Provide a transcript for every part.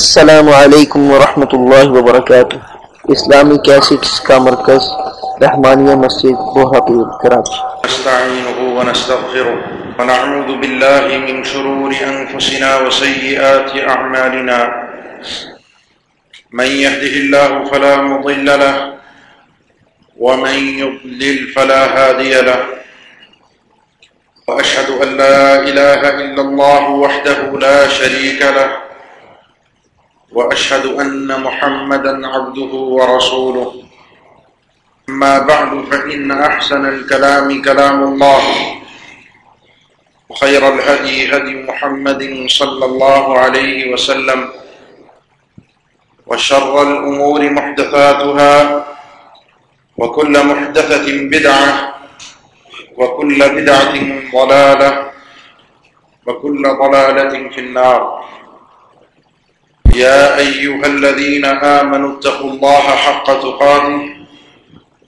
السلام علیکم ورحمۃ اللہ وبرکاتہ۔ اسلامی کیسٹس کا مرکز، رحمانیہ مسجد بوہاپور کراچی نستعينه ونستغفره ونعوذ بالله من شرور أنفسنا وسيئات أعمالنا من يهده الله فلا مضل له، ومن يضلل فلا هادي له۔ وأشهد أن لا إله إلا الله وحده لا شريك له۔ وأشهد أن محمدا عبده ورسوله. أما بعد، فإن أحسن الكلام كلام الله. وخير الهدي هدي محمد صلى الله عليه وسلم. وشر الأمور محدثاتها. وكل محدثة بدعة. وكل بدعة ضلالة. وكل ضلالة في النار. يا أيها الذين آمنوا اتقوا الله حق تقاته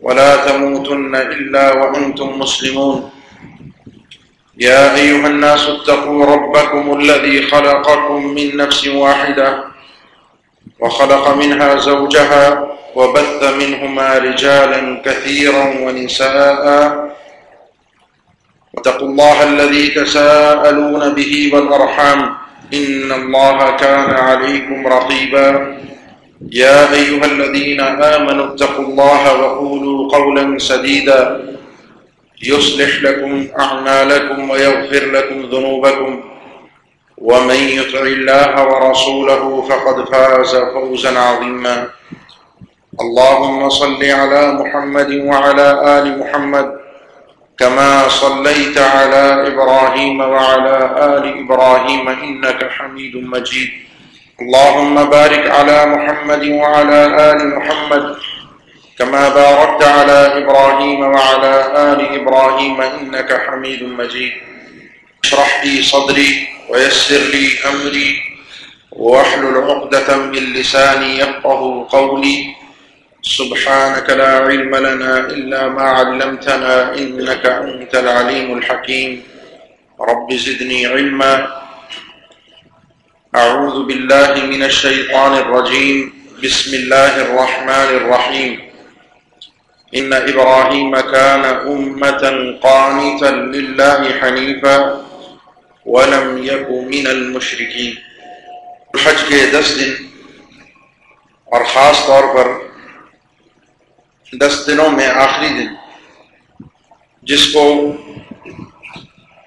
ولا تموتن إلا وأنتم مسلمون. يا أيها الناس اتقوا ربكم الذي خلقكم من نفس واحدة وخلق منها زوجها وبث منهما رجالا كثيرا ونساء. واتقوا الله الذي تساءلون به والأرحام. إن الله كان عليكم رقيبا. يا أيها الذين آمنوا اتقوا الله وقولوا قولا سديدا. يصلح لكم أعمالكم ويغفر لكم ذنوبكم. ومن يطع الله ورسوله فقد فاز فوزا عظيما. اللهم صل على محمد وعلى آل محمد كما صليت على إبراهيم وعلى آل إبراهيم إنك حميد مجيد. اللهم بارك على محمد وعلى آل محمد كما باركت على إبراهيم وعلى آل إبراهيم إنك حميد مجيد. اشرح لي صدري ويسر لي أمري واحلل عقدة من لساني يفقه قولي. سبحانك لا علم لنا إلا ما علمتنا إنك أنت العليم الحكيم. رب زدني علما. أعوذ بالله من الشيطان الرجيم. بسم الله الرحمن الرحيم. إن إبراهيم كان أمة قانتا لله حنيفا ولم يكن من المشركين. الحج کے دس دن اور خاص طور پر دس دنوں میں آخری دن، جس کو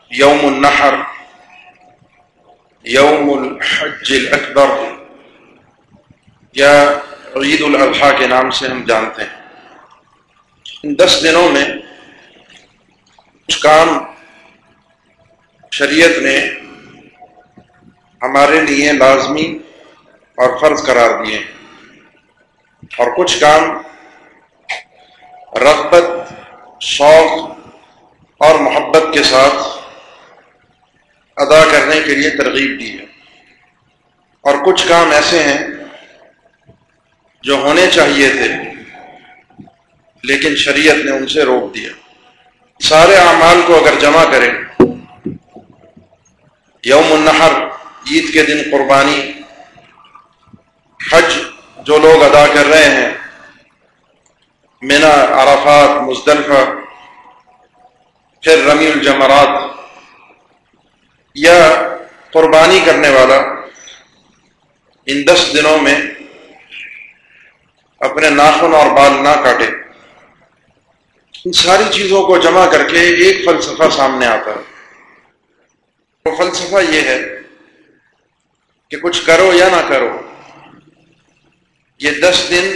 یوم النحر، یوم الحج الاکبر، یا عید الاضحیٰ کے نام سے ہم جانتے ہیں۔ ان دس دنوں میں کچھ کام شریعت نے ہمارے لیے لازمی اور فرض قرار دیے۔ ہیں اور کچھ کام رغبت، شوق اور محبت کے ساتھ ادا کرنے کے لیے ترغیب دی ہے۔ اور کچھ کام ایسے ہیں جو ہونے چاہیے تھے، لیکن شریعت نے ان سے روک دیا۔ سارے اعمال کو اگر جمع کریں، یوم النحر، عید کے دن قربانی، حج جو لوگ ادا کر رہے ہیں مینا، عرفات، مزدلفہ، پھر رمی الجمرات، یا قربانی کرنے والا ان دس دنوں میں اپنے ناخن اور بال نہ کاٹے۔ ان ساری چیزوں کو جمع کر کے ایک فلسفہ سامنے آتا ہے۔ وہ فلسفہ یہ ہے کہ کچھ کرو یا نہ کرو، یہ دس دن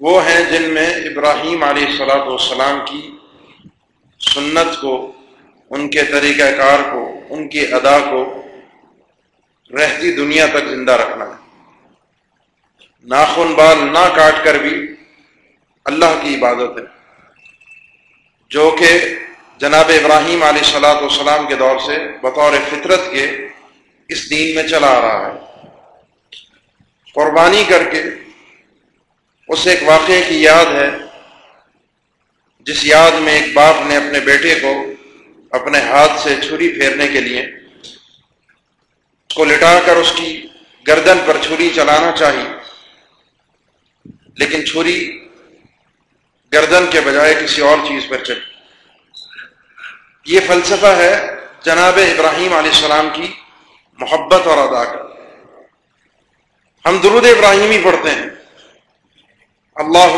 وہ ہیں جن میں ابراہیم علیہ السلاۃ والسلام کی سنت کو، ان کے طریقہ کار کو، ان کی ادا کو رہتی دنیا تک زندہ رکھنا۔ ہے ناخن بال نہ کاٹ کر بھی اللہ کی عبادت ہے۔ جو کہ جناب ابراہیم علیہ السلاۃ والسلام کے دور سے بطور فطرت کے اس دین میں چلا آ رہا ہے۔ قربانی کر کے اس ایک واقعے کی یاد ہے، جس یاد میں ایک باپ نے اپنے بیٹے کو اپنے ہاتھ سے چھری پھیرنے کے لیے، اس کو لٹا کر اس کی گردن پر چھری چلانا چاہیے لیکن چھری گردن کے بجائے کسی اور چیز پر چلی۔ یہ فلسفہ ہے جناب ابراہیم علیہ السلام کی محبت اور ادا کا۔ ہم درود ابراہیمی پڑھتے ہیں۔ اللہ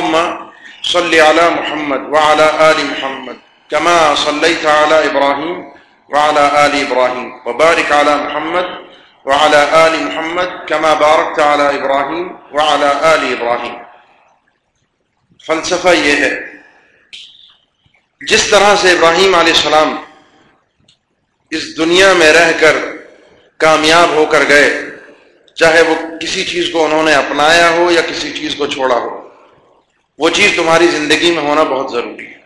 صلی علی محمد وعلی آل محمد کما صلی تعلی ابراہیم وعلی آل ابراہیم وبارک علی محمد وعلی آل محمد کما بارک تعلی ابراہیم وعلی آل ابراہیم۔ فلسفہ یہ ہے، جس طرح سے ابراہیم علیہ السلام اس دنیا میں رہ کر کامیاب ہو کر گئے، چاہے وہ کسی چیز کو انہوں نے اپنایا ہو یا کسی چیز کو چھوڑا ہو۔ وہ چیز تمہاری زندگی میں ہونا بہت ضروری ہے۔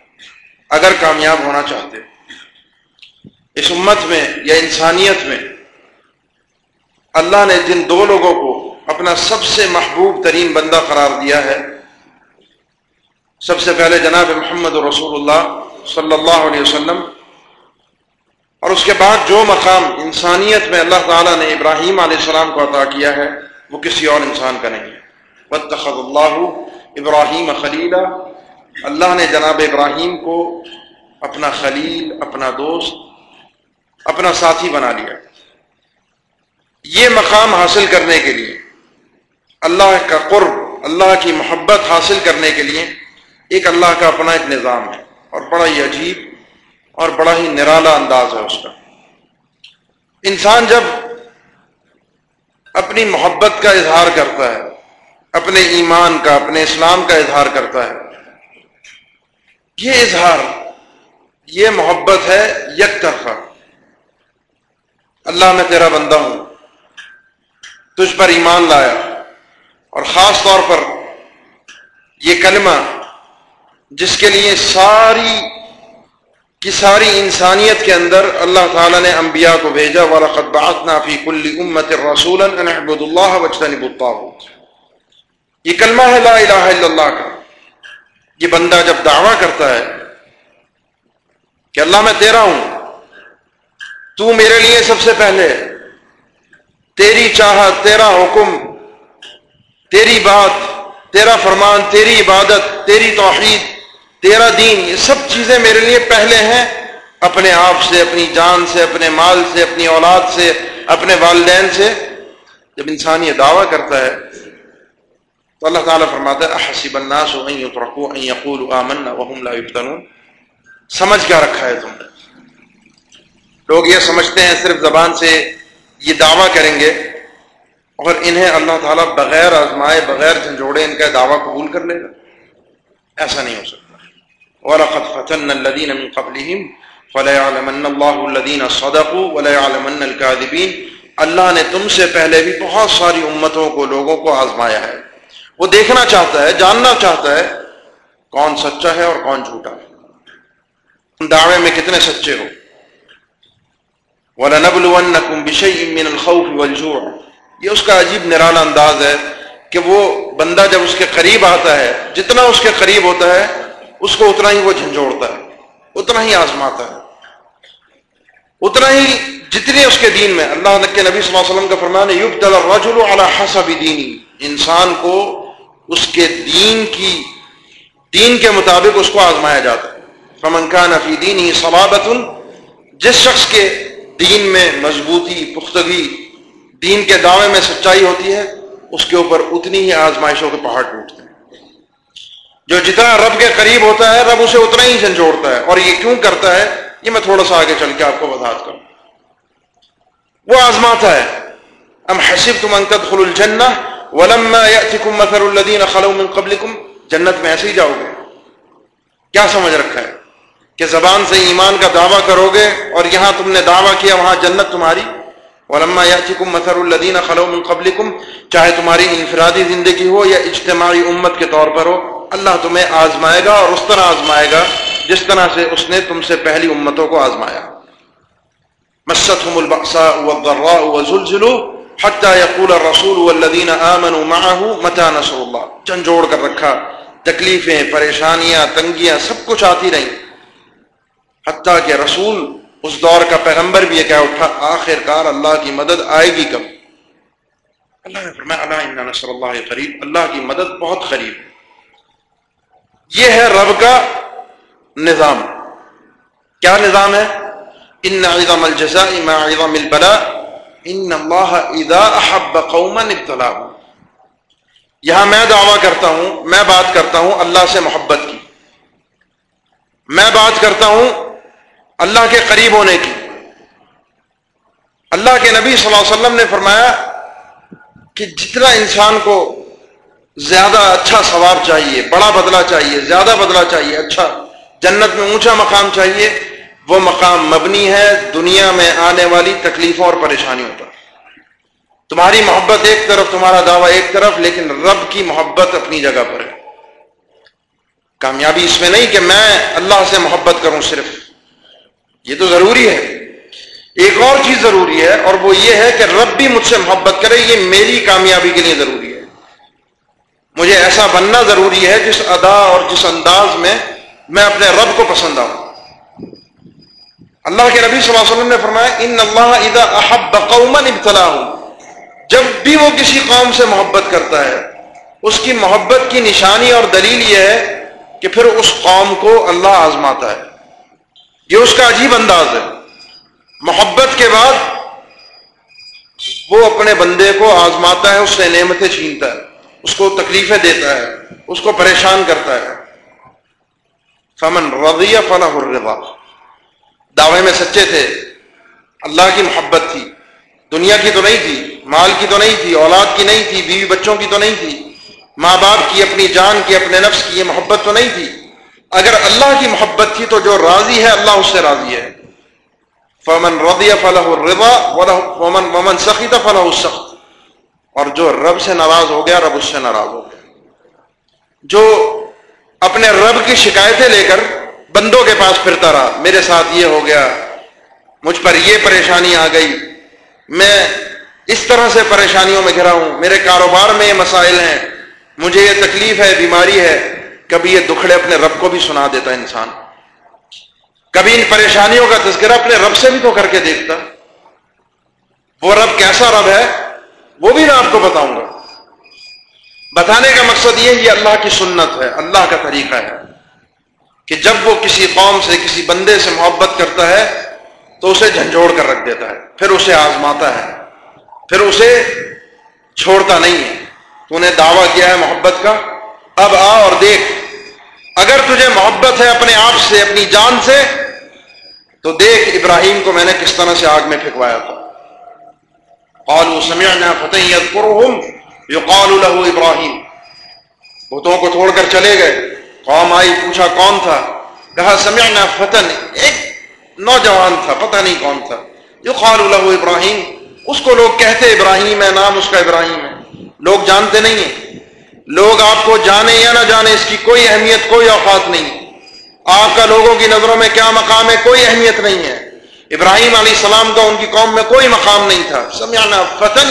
اگر کامیاب ہونا چاہتے ہو، اس امت میں یا انسانیت میں، اللہ نے جن دو لوگوں کو اپنا سب سے محبوب ترین بندہ قرار دیا ہے، سب سے پہلے جناب محمد رسول اللہ صلی اللہ علیہ وسلم، اور اس کے بعد جو مقام انسانیت میں اللہ تعالیٰ نے ابراہیم علیہ السلام کو عطا کیا ہے، وہ کسی اور انسان کا نہیں ہے۔ بتخد اللہ ابراہیم خلیلہ۔ اللہ نے جناب ابراہیم کو اپنا خلیل، اپنا دوست، اپنا ساتھی بنا لیا۔ یہ مقام حاصل کرنے کے لیے، اللہ کا قرب، اللہ کی محبت حاصل کرنے کے لیے ایک اللہ کا اپنا ایک نظام ہے۔ اور بڑا ہی عجیب اور بڑا ہی نرالا انداز ہے اس کا۔ انسان جب اپنی محبت کا اظہار کرتا ہے اپنے ایمان کا، اپنے اسلام کا اظہار کرتا ہے۔ یہ اظہار، یہ محبت ہے یک طرفہ۔ اللہ میں تیرا بندہ ہوں۔ تجھ پر ایمان لایا۔ اور خاص طور پر یہ کلمہ جس کے لیے ساری کی ساری انسانیت کے اندر اللہ تعالیٰ نے انبیاء کو بھیجا والا خطبات نافی کلی امت رسول اللہ الطاغوت۔ یہ کلمہ ہے لا الہ الا اللہ کا۔ یہ بندہ جب دعویٰ کرتا ہے کہ اللہ میں تیرا ہوں، تو میرے لیے سب سے پہلے تیری چاہت، تیرا حکم، تیری بات، تیرا فرمان، تیری عبادت، تیری توحید، تیرا دین، یہ سب چیزیں میرے لیے پہلے ہیں۔ اپنے آپ سے، اپنی جان سے، اپنے مال سے، اپنی اولاد سے، اپنے والدین سے۔ جب انسان یہ دعویٰ کرتا ہے تو اللہ تعالیٰ فرماتا ہے احسب الناس ان يتركوا ان يقولوا آمنا وهم لا يفتنون سمجھ کیا رکھا ہے تم نے؟ لوگ یہ سمجھتے ہیں صرف زبان سے یہ دعویٰ کریں گے اور انہیں اللہ تعالیٰ بغیر آزمائے، بغیر جھنجھوڑے ان کا دعویٰ قبول کر لے گا۔ ایسا نہیں ہو سکتا۔ وَلَقَدْ فَتَنَّ الَّذِينَ مِن قَبْلِهِمْ فَلَيَعْلَمَنَّ اللَّهُ الَّذِينَ صَدَقُوا وَلَيَعْلَمَنَّ الْكَاذِبِينَ۔ اللہ نے تم سے پہلے بھی بہت ساری امتوں کو، لوگوں کو آزمایا ہے۔ وہ دیکھنا چاہتا ہے، جاننا چاہتا ہے کون سچا ہے اور کون جھوٹا ہے۔ دعوے میں کتنے سچے ہو۔ وَلَنَبْلُوَنَّكُمْ بِشَيْءٍ مِّنَ الْخَوْفِ وَالْجُوعِ۔ یہ اس کا عجیب نرالا انداز ہے کہ وہ بندہ جب اس کے قریب آتا ہے، جتنا اس کے قریب ہوتا ہے، اس کو اتنا ہی وہ جھنجھوڑتا ہے، اتنا ہی آزماتا ہے۔ اتنا ہی جتنی اس کے دین میں، اللہ کے نبی صلی اللہ علیہ وسلم کا فرمان ہے یب دل رجل علی حسب دینی انسان کو اس کے دین کی دین کے مطابق اس کو آزمایا جاتا ہے۔ فمن کان فی دینی صلابت جس شخص کے دین میں مضبوطی، پختگی، دین کے دعوے میں سچائی ہوتی ہے، اس کے اوپر اتنی ہی آزمائشوں کے پہاڑ ٹوٹتے ہیں۔ جو جتنا رب کے قریب ہوتا ہے، رب اسے اتنا ہی جھنجھوڑتا ہے۔ اور یہ کیوں کرتا ہے؟ یہ میں تھوڑا سا آگے چل کے آپ کو وضاحت کروں۔ وہ آزماتا ہے۔ ام حسب تم انکت خل الجن ولما ياتكم مثل الذين خلوا من قبلكم، جنت میں ایسے ہی جاؤ گے کیا سمجھ رکھا ہے؟ کہ زبان سے ایمان کا دعویٰ کرو گے اور یہاں تم نے دعویٰ کیا، وہاں جنت تمہاری۔ ولما ياتكم مثل الذين خلوا من قبلكم، چاہے تمہاری انفرادی زندگی ہو یا اجتماعی امت کے طور پر ہو، اللہ تمہیں آزمائے گا اور اس طرح آزمائے گا جس طرح سے اس نے تم سے پہلی امتوں کو آزمایا۔ جھنجھوڑ کر رکھا، تکلیفیں، پریشانیاں، تنگیاں، سب کچھ آتی رہیں حتیٰ کہ رسول اس دور کا پیغمبر بھی یہ کہہ اٹھا، آخر کار اللہ کی مدد آئے گی کب؟ اللہ نے فرمایا اللہ نصر اللہ قریب، اللہ کی مدد بہت قریب۔ یہ ہے رب کا نظام۔ کیا نظام ہے؟ ان عظم الجزاء ما عظم البلاء ان اللہ اذا احب قوما ابتلاهم یہاں میں دعویٰ کرتا ہوں، میں بات کرتا ہوں اللہ سے محبت کی۔ میں بات کرتا ہوں اللہ کے قریب ہونے کی۔ اللہ کے نبی صلی اللہ علیہ وسلم نے فرمایا کہ جتنا انسان کو زیادہ اچھا ثواب چاہیے، بڑا بدلہ چاہیے، زیادہ بدلہ چاہیے اچھا جنت میں اونچا مقام چاہیے وہ مقام مبنی ہے دنیا میں آنے والی تکلیفوں اور پریشانیوں پر۔ تمہاری محبت ایک طرف، تمہارا دعویٰ ایک طرف، لیکن رب کی محبت اپنی جگہ پر ہے۔ کامیابی اس میں نہیں کہ میں اللہ سے محبت کروں صرف۔ یہ تو ضروری ہے۔ ایک اور چیز ضروری ہے، اور وہ یہ ہے کہ رب بھی مجھ سے محبت کرے، یہ میری کامیابی کے لیے ضروری ہے۔ مجھے ایسا بننا ضروری ہے جس ادا اور جس انداز میں میں اپنے رب کو پسند آؤں۔ اللہ کے نبی صلی اللہ علیہ وسلم نے فرمایا، ان اللہ اذا احب قوما ابتلا جب بھی وہ کسی قوم سے محبت کرتا ہے، اس کی محبت کی نشانی اور دلیل یہ ہے کہ پھر اس قوم کو اللہ آزماتا ہے۔ یہ اس کا عجیب انداز ہے۔ محبت کے بعد وہ اپنے بندے کو آزماتا ہے، اس سے نعمتیں چھینتا ہے، اس کو تکلیفیں دیتا ہے، اس کو پریشان کرتا ہے۔ فمن رضی فلاح الرضا۔ دعوے میں سچے تھے۔ اللہ کی محبت تھی۔ دنیا کی تو نہیں تھی، مال کی تو نہیں تھی، اولاد کی نہیں تھی، بیوی بچوں کی تو نہیں تھی۔ ماں باپ کی، اپنی جان کی، اپنے نفس کی یہ محبت تو نہیں تھی۔ اگر اللہ کی محبت تھی تو جو راضی ہے، اللہ اس سے راضی ہے۔ فمن رضی فلاح الرضا ومن ومن سخی فلاح السخت اور جو رب سے ناراض ہو گیا، رب اس سے ناراض ہو گیا۔ جو اپنے رب کی شکایتیں لے کر بندوں کے پاس پھرتا رہا۔ میرے ساتھ یہ ہو گیا۔ مجھ پر یہ پریشانی آ گئی۔ میں اس طرح سے پریشانیوں میں گھرا ہوں۔ میرے کاروبار میں یہ مسائل ہیں۔ مجھے یہ تکلیف ہے، بیماری ہے۔ کبھی یہ دکھڑے اپنے رب کو بھی سنا دیتا انسان۔ کبھی ان پریشانیوں کا تذکرہ اپنے رب سے بھی تو کر کے دیکھتا۔ وہ رب کیسا رب ہے، وہ بھی میں آپ کو بتاؤں گا۔ بتانے کا مقصد یہ یہ اللہ کی سنت ہے، اللہ کا طریقہ ہے۔ کہ جب وہ کسی قوم سے، کسی بندے سے محبت کرتا ہے، تو اسے جھنجھوڑ کر رکھ دیتا ہے، پھر اسے آزماتا ہے، پھر اسے چھوڑتا نہیں ہے۔ تو نے دعویٰ کیا ہے محبت کا، اب آ اور دیکھ، اگر تجھے محبت ہے اپنے آپ سے، اپنی جان سے، تو دیکھ ابراہیم کو میں نے کس طرح سے آگ میں پھینکوایا تھا۔ قالوا سمعنا فتى يذكرهم، يقال له ابراہیم۔ بتوں کو چھوڑ کر چلے گئے۔ قوم آئی، پوچھا کون تھا؟ کہا، سمعنا فتن۔ ایک نوجوان تھا، پتہ نہیں کون تھا۔ يقال له ابراہیم۔ اس کو لوگ کہتے، ابراہیم ہے، نام اس کا ابراہیم ہے۔ لوگ جانتے نہیں ہیں۔ لوگ آپ کو جانے یا نہ جانے، اس کی کوئی اہمیت، کوئی اوقات نہیں۔ آپ کا لوگوں کی نظروں میں کیا مقام ہے؟ کوئی اہمیت نہیں ہے۔ ابراہیم علیہ السلام کا ان کی قوم میں کوئی مقام نہیں تھا۔ سمعنا فتن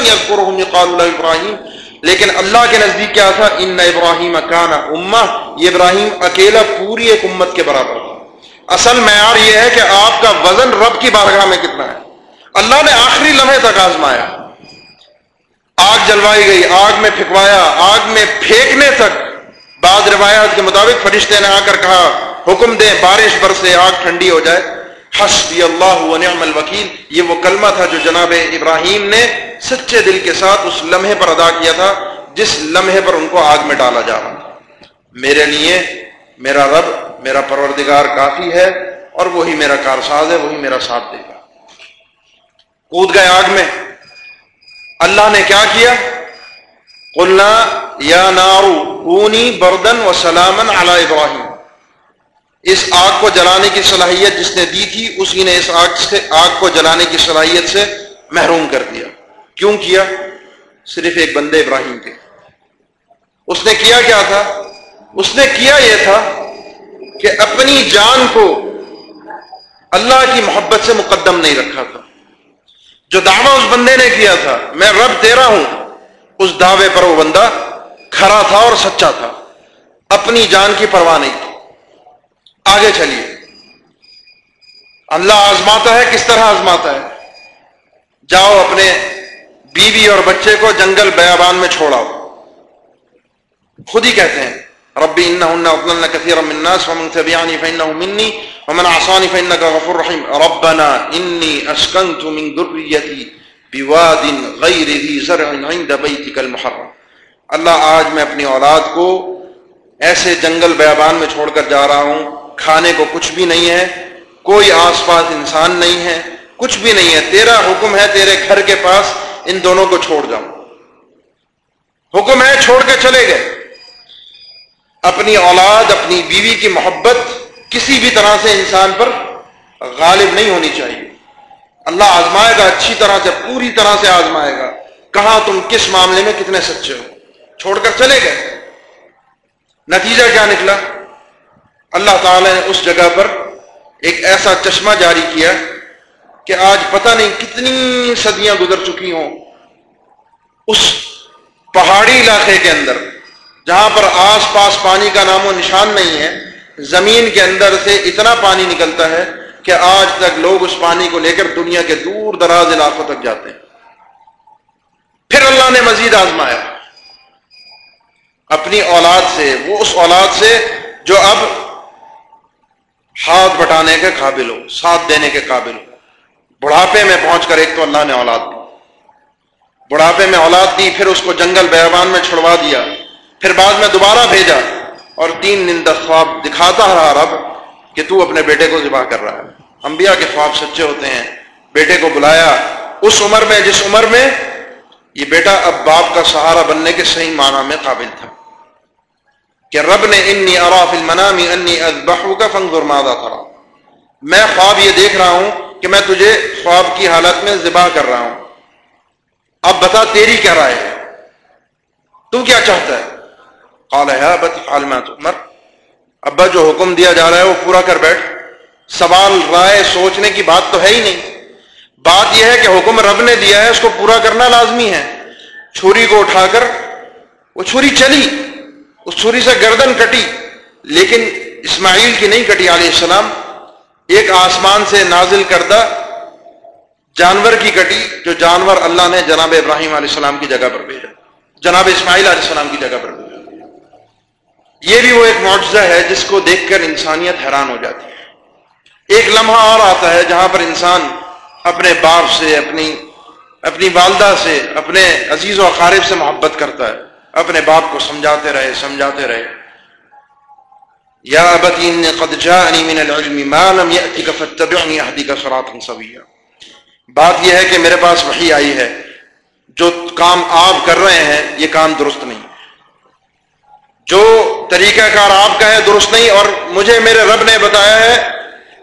ابراہیم۔ لیکن اللہ کے نزدیک کیا تھا؟ ان ابراہیم کانا امہ، یہ ابراہیم اکیلا پوری ایک امت کے برابر تھا۔ اصل معیار یہ ہے کہ آپ کا وزن رب کی بارگاہ میں کتنا ہے۔ اللہ نے آخری لمحے تک آزمایا۔ آگ جلوائی گئی، آگ میں پھینکوایا، آگ میں پھینکنے تک بعض روایات کے مطابق فرشتے نے آ کر کہا، حکم دیں، بارش برسے، آگ ٹھنڈی ہو جائے۔ حسبی اللہ و نعم الوکیل۔ یہ وہ کلمہ تھا جو جناب ابراہیم نے سچے دل کے ساتھ اس لمحے پر ادا کیا تھا، جس لمحے پر ان کو آگ میں ڈالا جا رہا تھا۔ میرے لیے میرا رب، میرا پروردگار کافی ہے اور وہی میرا کارساز ہے، وہی میرا ساتھ دے گا۔ کود گئے آگ میں۔ اللہ نے کیا کیا؟ قلنا یا نارو کونی بردن و سلامن علی ابراہیم۔ اس آگ کو جلانے کی صلاحیت جس نے دی تھی، اسی نے اس آگ سے، آگ کو جلانے کی صلاحیت سے محروم کر دیا۔ کیوں کیا؟ صرف ایک بندے ابراہیم کے اس نے کیا کیا تھا؟ اس نے کیا یہ تھا کہ اپنی جان کو اللہ کی محبت سے مقدم نہیں رکھا تھا۔ جو دعویٰ اس بندے نے کیا تھا، میں رب تیرا ہوں، اس دعوے پر وہ بندہ کھڑا تھا اور سچا تھا۔ اپنی جان کی پرواہ نہیں۔ تھی آگے چلیے۔ اللہ آزماتا ہے، کس طرح آزماتا ہے؟ جاؤ اپنے بیوی اور بچے کو جنگل بیابان میں چھوڑاؤ۔ خود ہی کہتے ہیں، ربی ان كثيرا من الناس، ومن تبعني فانه مني ومن عصاني فانك غفور رحيم ربنا اني اسكنت من ذريتي بواد غير ذي زرع عند بيتك المحرم۔ اللہ، آج میں اپنی اولاد کو ایسے جنگل بیابان میں چھوڑ کر جا رہا ہوں کھانے کو کچھ بھی نہیں ہے، کوئی آس پاس انسان نہیں ہے، کچھ بھی نہیں ہے۔ تیرا حکم ہے تیرے گھر کے پاس ان دونوں کو چھوڑ جاؤں۔ حکم ہے چھوڑ کے چلے گئے۔ اپنی اولاد، اپنی بیوی کی محبت کسی بھی طرح سے انسان پر غالب نہیں ہونی چاہیے۔ اللہ آزمائے گا، اچھی طرح سے، پوری طرح سے آزمائے گا۔ کہاں تم کس معاملے میں کتنے سچے ہو؟ چھوڑ کر چلے گئے۔ نتیجہ کیا نکلا؟ اللہ تعالی نے اس جگہ پر ایک ایسا چشمہ جاری کیا کہ آج پتہ نہیں کتنی صدیاں گزر چکی ہوں اس پہاڑی علاقے کے اندر، جہاں پر آس پاس پانی کا نام و نشان نہیں ہے، زمین کے اندر سے اتنا پانی نکلتا ہے کہ آج تک لوگ اس پانی کو لے کر دنیا کے دور دراز علاقوں تک جاتے ہیں۔ پھر اللہ نے مزید آزمایا۔ اپنی اولاد سے، وہ اس اولاد سے جو اب ہاتھ بٹانے کے قابل ہو، ساتھ دینے کے قابل ہو۔ بڑھاپے میں پہنچ کر ایک تو اللہ نے اولاد دی۔ بڑھاپے میں اولاد دی، پھر اس کو جنگل بیابان میں چھڑوا دیا۔ پھر بعد میں دوبارہ بھیجا۔ اور تین دن تک خواب دکھاتا رہا رب کہ تو اپنے بیٹے کو ذبح کر رہا ہے۔ انبیاء کے خواب سچے ہوتے ہیں۔ بیٹے کو بلایا۔ اس عمر میں، جس عمر میں یہ بیٹا اب باپ کا سہارا بننے کے صحیح معنی میں قابل تھا۔ کہ رب نے انی اراف المنامی انی اذبحو کا فنظر مادا تھا میں خواب یہ دیکھ رہا ہوں کہ میں تجھے خواب کی حالت میں ذبح کر رہا ہوں۔ اب بتا تیری کیا رائے ہے؟ تو کیا چاہتا ہے؟ قال ہے بت عمر ابا، جو حکم دیا جا رہا ہے وہ پورا کر بیٹھ۔ سوال، رائے، سوچنے کی بات تو ہے ہی نہیں۔ بات یہ ہے کہ حکم رب نے دیا ہے، اس کو پورا کرنا لازمی ہے۔ چھری کو اٹھا کر وہ چھری چلی۔ اس چھری سے گردن کٹی، لیکن اسماعیل کی نہیں کٹی علیہ السلام۔ ایک آسمان سے نازل کردہ جانور کی کٹی، جو جانور اللہ نے جناب ابراہیم علیہ السلام کی جگہ پر بھیجا۔ جناب اسماعیل علیہ السلام کی جگہ پر بھیجا۔ یہ بھی وہ ایک معجزہ ہے جس کو دیکھ کر انسانیت حیران ہو جاتی ہے۔ ایک لمحہ اور آتا ہے جہاں پر انسان اپنے باپ سے، اپنی اپنی والدہ سے، اپنے عزیز و اقارب سے محبت کرتا ہے۔ اپنے باپ کو سمجھاتے رہے سمجھاتے رہے۔ یا قد جاءنی من العلم ما لم فاتبعنی صراطا سویا۔ بات یہ ہے کہ میرے پاس وحی آئی ہے۔ جو کام آپ کر رہے ہیں، یہ کام درست نہیں۔ جو طریقہ کار آپ کا ہے، درست نہیں۔ اور مجھے میرے رب نے بتایا ہے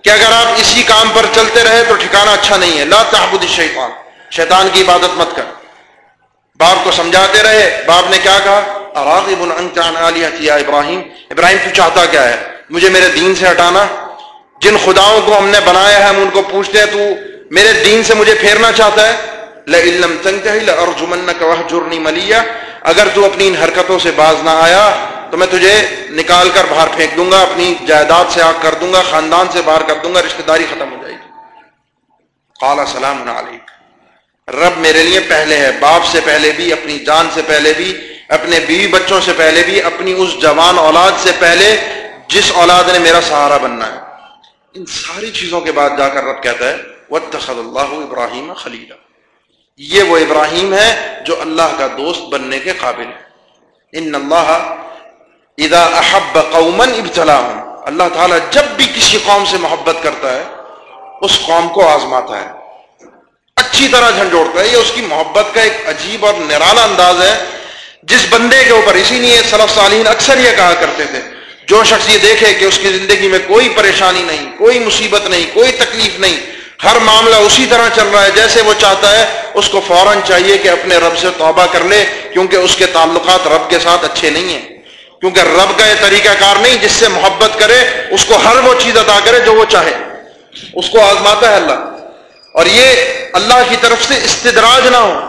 کہ اگر آپ اسی کام پر چلتے رہے تو ٹھکانہ اچھا نہیں ہے۔ لا تعبد الشیطان۔ شیطان کی عبادت مت کر۔ باپ کو سمجھاتے رہے، باپ نے کیا کہا؟ اراغب انت عن آلیتی ابراہیم. ابراہیم، تو چاہتا کیا ہے؟ مجھے میرے دین سے ہٹانا، جن خداؤں کو ہم نے بنایا ہے ہم ان کو پوچھتے ہیں، تو میرے دین سے مجھے پھیرنا چاہتا ہے؟ لَإِلَّمْ تَنْتَهِ لَأَرْجُمَنَّكَ وَحْجُرْنِي مَلِيَّ اگر تو اپنی ان حرکتوں سے باز نہ آیا، تو میں تجھے نکال کر باہر پھینک دوں گا، اپنی جائیداد سے آگ کر دوں گا، خاندان سے باہر کر دوں گا، رشتہ داری ختم ہو جائے گی. قال سلام علیک رب میرے لیے پہلے ہے، باپ سے پہلے بھی، اپنی جان سے پہلے بھی، اپنے بیوی بچوں سے پہلے بھی، اپنی اس جوان اولاد سے پہلے جس اولاد نے میرا سہارا بننا ہے۔ ان ساری چیزوں کے بعد جا کر رب کہتا ہے، وَاتَّخَذَ اللَّهُ ابراہیم خلیلہ یہ وہ ابراہیم ہے جو اللہ کا دوست بننے کے قابل ہے۔ ان اللہ اذا احب قومن ابتلاهم اللہ تعالیٰ جب بھی کسی قوم سے محبت کرتا ہے، اس قوم کو آزماتا ہے۔ اچھی طرح جھنڈوڑتا ہے۔ یہ اس کی محبت کا ایک عجیب اور نرالا انداز ہے۔ جس بندے کے اوپر، اسی لیے صلف صالحین اکثر یہ کہا کرتے تھے، جو شخص یہ دیکھے کہ اس کی زندگی میں کوئی پریشانی نہیں، کوئی مصیبت نہیں، کوئی تکلیف نہیں، ہر معاملہ اسی طرح چل رہا ہے جیسے وہ چاہتا ہے، اس کو فوراً چاہیے کہ اپنے رب سے توبہ کر لے، کیونکہ اس کے تعلقات رب کے ساتھ اچھے نہیں ہیں۔ کیونکہ رب کا یہ طریقہ کار نہیں جس سے محبت کرے، اس کو ہر وہ چیز عطا کرے جو وہ چاہے۔ اس کو آزماتا ہے اللہ۔ اور یہ اللہ کی طرف سے استدراج نہ ہو۔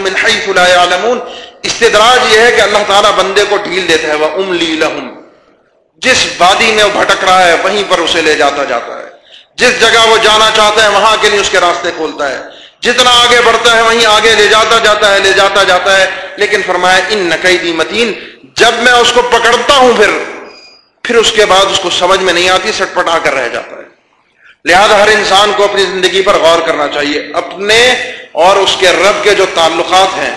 من حیث لا يعلمون۔ استدراج یہ ہے کہ اللہ تعالیٰ بندے کو ڈھیل دیتا ہے۔ وہ ام لہم جس وادی میں وہ بھٹک رہا ہے، وہیں پر اسے لے جاتا جاتا ہے۔ جس جگہ وہ جانا چاہتا ہے، وہاں کے لیے اس کے راستے کھولتا ہے۔ جتنا آگے بڑھتا ہے، وہیں آگے لے جاتا جاتا ہے، لے جاتا جاتا ہے۔ لیکن فرمایا ان نقیدی متین جب میں اس کو پکڑتا ہوں پھر پھر اس کے بعد اس کو سمجھ میں نہیں آتی سٹ پٹا کر رہ جاتا ہے۔ لہذا ہر انسان کو اپنی زندگی پر غور کرنا چاہیے۔ اپنے اور اس کے رب کے جو تعلقات ہیں،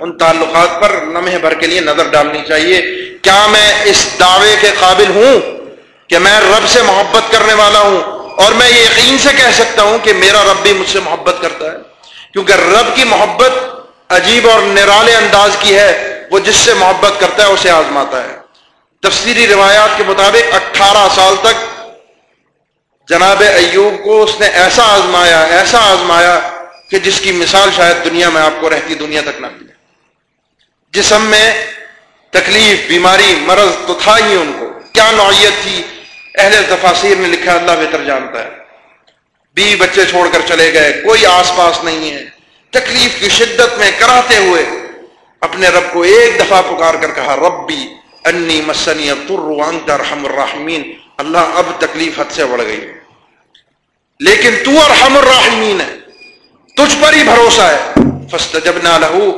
ان تعلقات پر لمحے بھر کے لیے نظر ڈالنی چاہیے۔ کیا میں اس دعوے کے قابل ہوں کہ میں رب سے محبت کرنے والا ہوں؟ اور میں یہ یقین سے کہہ سکتا ہوں کہ میرا رب بھی مجھ سے محبت کرتا ہے۔ کیونکہ رب کی محبت عجیب اور نرالے انداز کی ہے۔ وہ جس سے محبت کرتا ہے، اسے آزماتا ہے۔ تفصیلی روایات کے مطابق اٹھارہ سال تک جناب ایوب کو اس نے ایسا آزمایا ایسا آزمایا کہ جس کی مثال شاید دنیا میں آپ کو رہتی، دنیا تک نہ ملے۔ جسم میں تکلیف، بیماری، مرض تو تھا ہی ان کو۔ کیا نوعیت تھی؟ اہل تفاصیر نے لکھا، اللہ بہتر جانتا ہے۔ بی بچے چھوڑ کر چلے گئے، کوئی آس پاس نہیں ہے۔ تکلیف کی شدت میں کراتے ہوئے اپنے رب کو ایک دفعہ پکار کر کہا، ربی انی مسنی رحم الرحمین اللہ اب تکلیف حد سے بڑھ گئی لیکن تو ارحم الرحمین ہے۔ تجھ پر ہی بھروسہ ہے۔ فاستجبنا له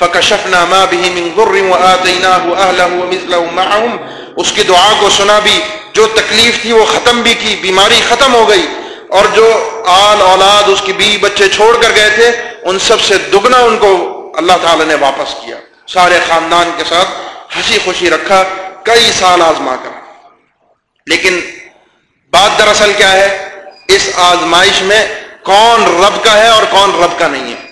فکشفنا ما به من ضر وآتيناه اهله ومثله معهم اس کی دعا کو سنا بھی، جو تکلیف تھی وہ ختم بھی کی، بیماری ختم ہو گئی۔ اور جو آل اولاد اس کی بیوی بچے چھوڑ کر گئے تھے، ان سب سے دگنا ان کو اللہ تعالی نے واپس کیا۔ سارے خاندان کے ساتھ ہنسی خوشی رکھا، کئی سال آزما کر۔ لیکن بات دراصل کیا ہے؟ اس آزمائش میں کون رب کا ہے اور کون رب کا نہیں ہے؟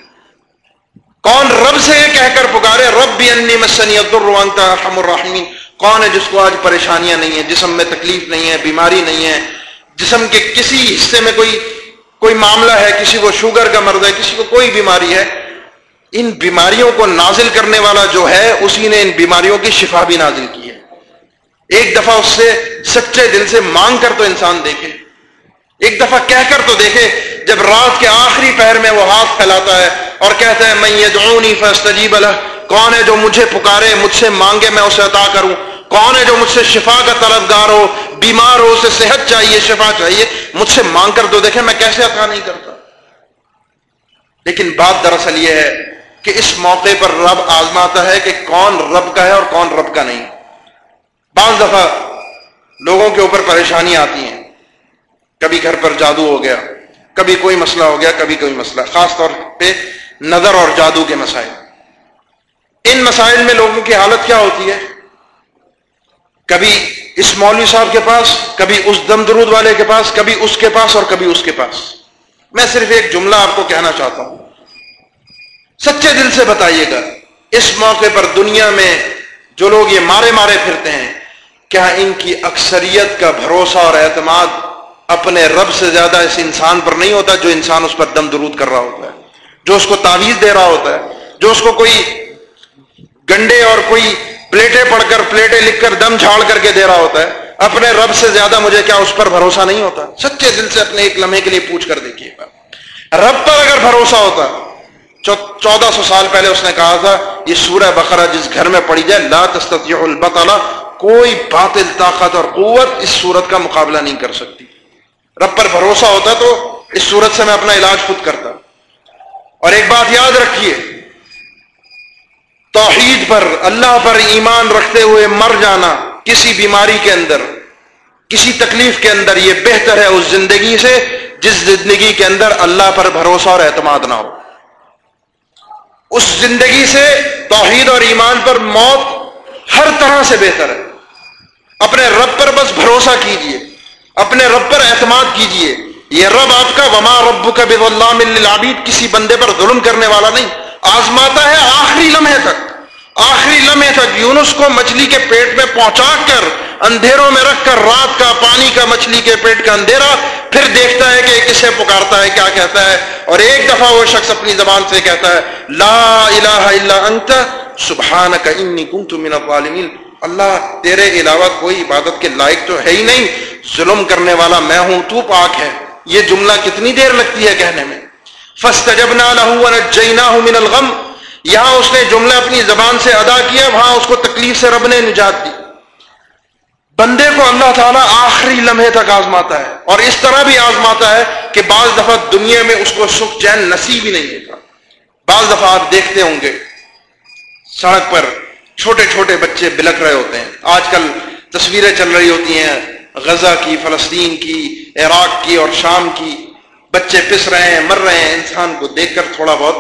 کون رب سے یہ کہہ کر پکارے رب بھی انی مسنی عبد الروانتا الرحمین کون ہے جس کو آج پریشانیاں نہیں ہیں، جسم میں تکلیف نہیں ہے، بیماری نہیں ہے؟ جسم کے کسی حصے میں کوئی کوئی معاملہ ہے، کسی کو شوگر کا مرض ہے، کسی کو کوئی بیماری ہے؟ ان بیماریوں کو نازل کرنے والا جو ہے، اسی نے ان بیماریوں کی شفا بھی نازل کی ہے۔ ایک دفعہ اس سے سچے دل سے مانگ کر تو انسان دیکھے۔ ایک دفعہ کہہ کر تو دیکھے جب رات کے آخری پہر میں وہ ہاتھ پھیلاتا ہے اور کہتا ہے میں یہ فاستجیب الح کون ہے جو مجھے پکارے، مجھ سے مانگے میں اسے عطا کروں۔ کون ہے جو مجھ سے شفا کا طلبگار ہو، بیمار ہو، اسے صحت چاہیے، شفا چاہیے، مجھ سے مانگ کر تو دیکھیں میں کیسے عطا نہیں کرتا۔ لیکن بات دراصل یہ ہے کہ اس موقع پر رب آزماتا ہے کہ کون رب کا ہے اور کون رب کا نہیں۔ بعض دفعہ لوگوں کے اوپر پریشانی آتی ہیں۔ کبھی گھر پر جادو ہو گیا، کبھی کوئی مسئلہ ہو گیا، کبھی کوئی مسئلہ، خاص طور پہ نظر اور جادو کے مسائل۔ ان مسائل میں لوگوں کی حالت کیا ہوتی ہے؟ کبھی اس مولوی صاحب کے پاس، کبھی اس دم درود والے کے پاس، کبھی اس کے پاس اور کبھی اس کے پاس۔ میں صرف ایک جملہ آپ کو کہنا چاہتا ہوں۔ سچے دل سے بتائیے گا، اس موقع پر دنیا میں جو لوگ یہ مارے مارے پھرتے ہیں کیا ان کی اکثریت کا بھروسہ اور اعتماد اپنے رب سے زیادہ اس انسان پر نہیں ہوتا جو انسان اس پر دم درود کر رہا ہوتا ہے؟ جو اس کو تعویذ دے رہا ہوتا ہے، جو اس کو کوئی گنڈے اور کوئی پلیٹیں پڑھ کر پلیٹیں لکھ کر دم جھاڑ کر کے دے رہا ہوتا ہے، اپنے رب سے زیادہ مجھے کیا اس پر بھروسہ نہیں ہوتا؟ سچے دل سے اپنے ایک لمحے کے لیے پوچھ کر دیکھیے رب پر اگر بھروسہ ہوتا چودہ سو سال پہلے اس نے کہا تھا، یہ سورہ بقرہ جس گھر میں پڑی جائے، لا تستطيع البطلہ کوئی باطل طاقت اور قوت اس صورت کا مقابلہ نہیں کر سکتی۔ رب پر بھروسہ ہوتا تو اس صورت سے میں اپنا علاج خود کرتا۔ اور ایک بات یاد رکھیے، توحید پر، اللہ پر ایمان رکھتے ہوئے مر جانا کسی بیماری کے اندر، کسی تکلیف کے اندر یہ بہتر ہے اس زندگی سے جس زندگی کے اندر اللہ پر بھروسہ اور اعتماد نہ ہو۔ اس زندگی سے توحید اور ایمان پر موت ہر طرح سے بہتر ہے۔ اپنے رب پر بس بھروسہ کیجیے، اپنے رب پر اعتماد کیجیے۔ یہ رب آپ کا وما رب کا بے اللہ کسی بندے پر ظلم کرنے والا نہیں۔ آزماتا ہے آخری لمحے تک، آخری لمحے تک۔ یونس کو مچھلی کے پیٹ میں پہنچا کر، اندھیروں میں رکھ کر، رات کا پانی کا مچھلی کے پیٹ کا اندھیرا، پھر دیکھتا ہے کہ کسے پکارتا ہے، کیا کہتا ہے؟ اور ایک دفعہ وہ شخص اپنی زبان سے کہتا ہے، لا الہ الا انت، سبحانک انی کنت من الظالمین۔ اللہ تیرے علاوہ کوئی عبادت کے لائق تو ہے ہی نہیں۔ ظلم کرنے والا میں ہوں، تو پاک ہے۔ یہ جملہ کتنی دیر لگتی ہے کہنے میں۔ فاستجبنا له من الغم۔ یہاں اس نے جملہ اپنی زبان سے ادا کیا، وہاں اس کو تکلیف سے رب نے نجات دی۔ بندے کو اللہ تعالیٰ آخری لمحے تک آزماتا ہے۔ اور اس طرح بھی آزماتا ہے کہ بعض دفعہ دنیا میں اس کو سکھ چین نصیب ہی نہیں ہوتا۔ بعض دفعہ آپ دیکھتے ہوں گے سڑک پر چھوٹے چھوٹے بچے بلک رہے ہوتے ہیں۔ آج کل تصویریں چل رہی ہوتی ہیں غزہ کی، فلسطین کی، عراق کی اور شام کی۔ بچے پس رہے ہیں، مر رہے ہیں۔ انسان کو دیکھ کر تھوڑا بہت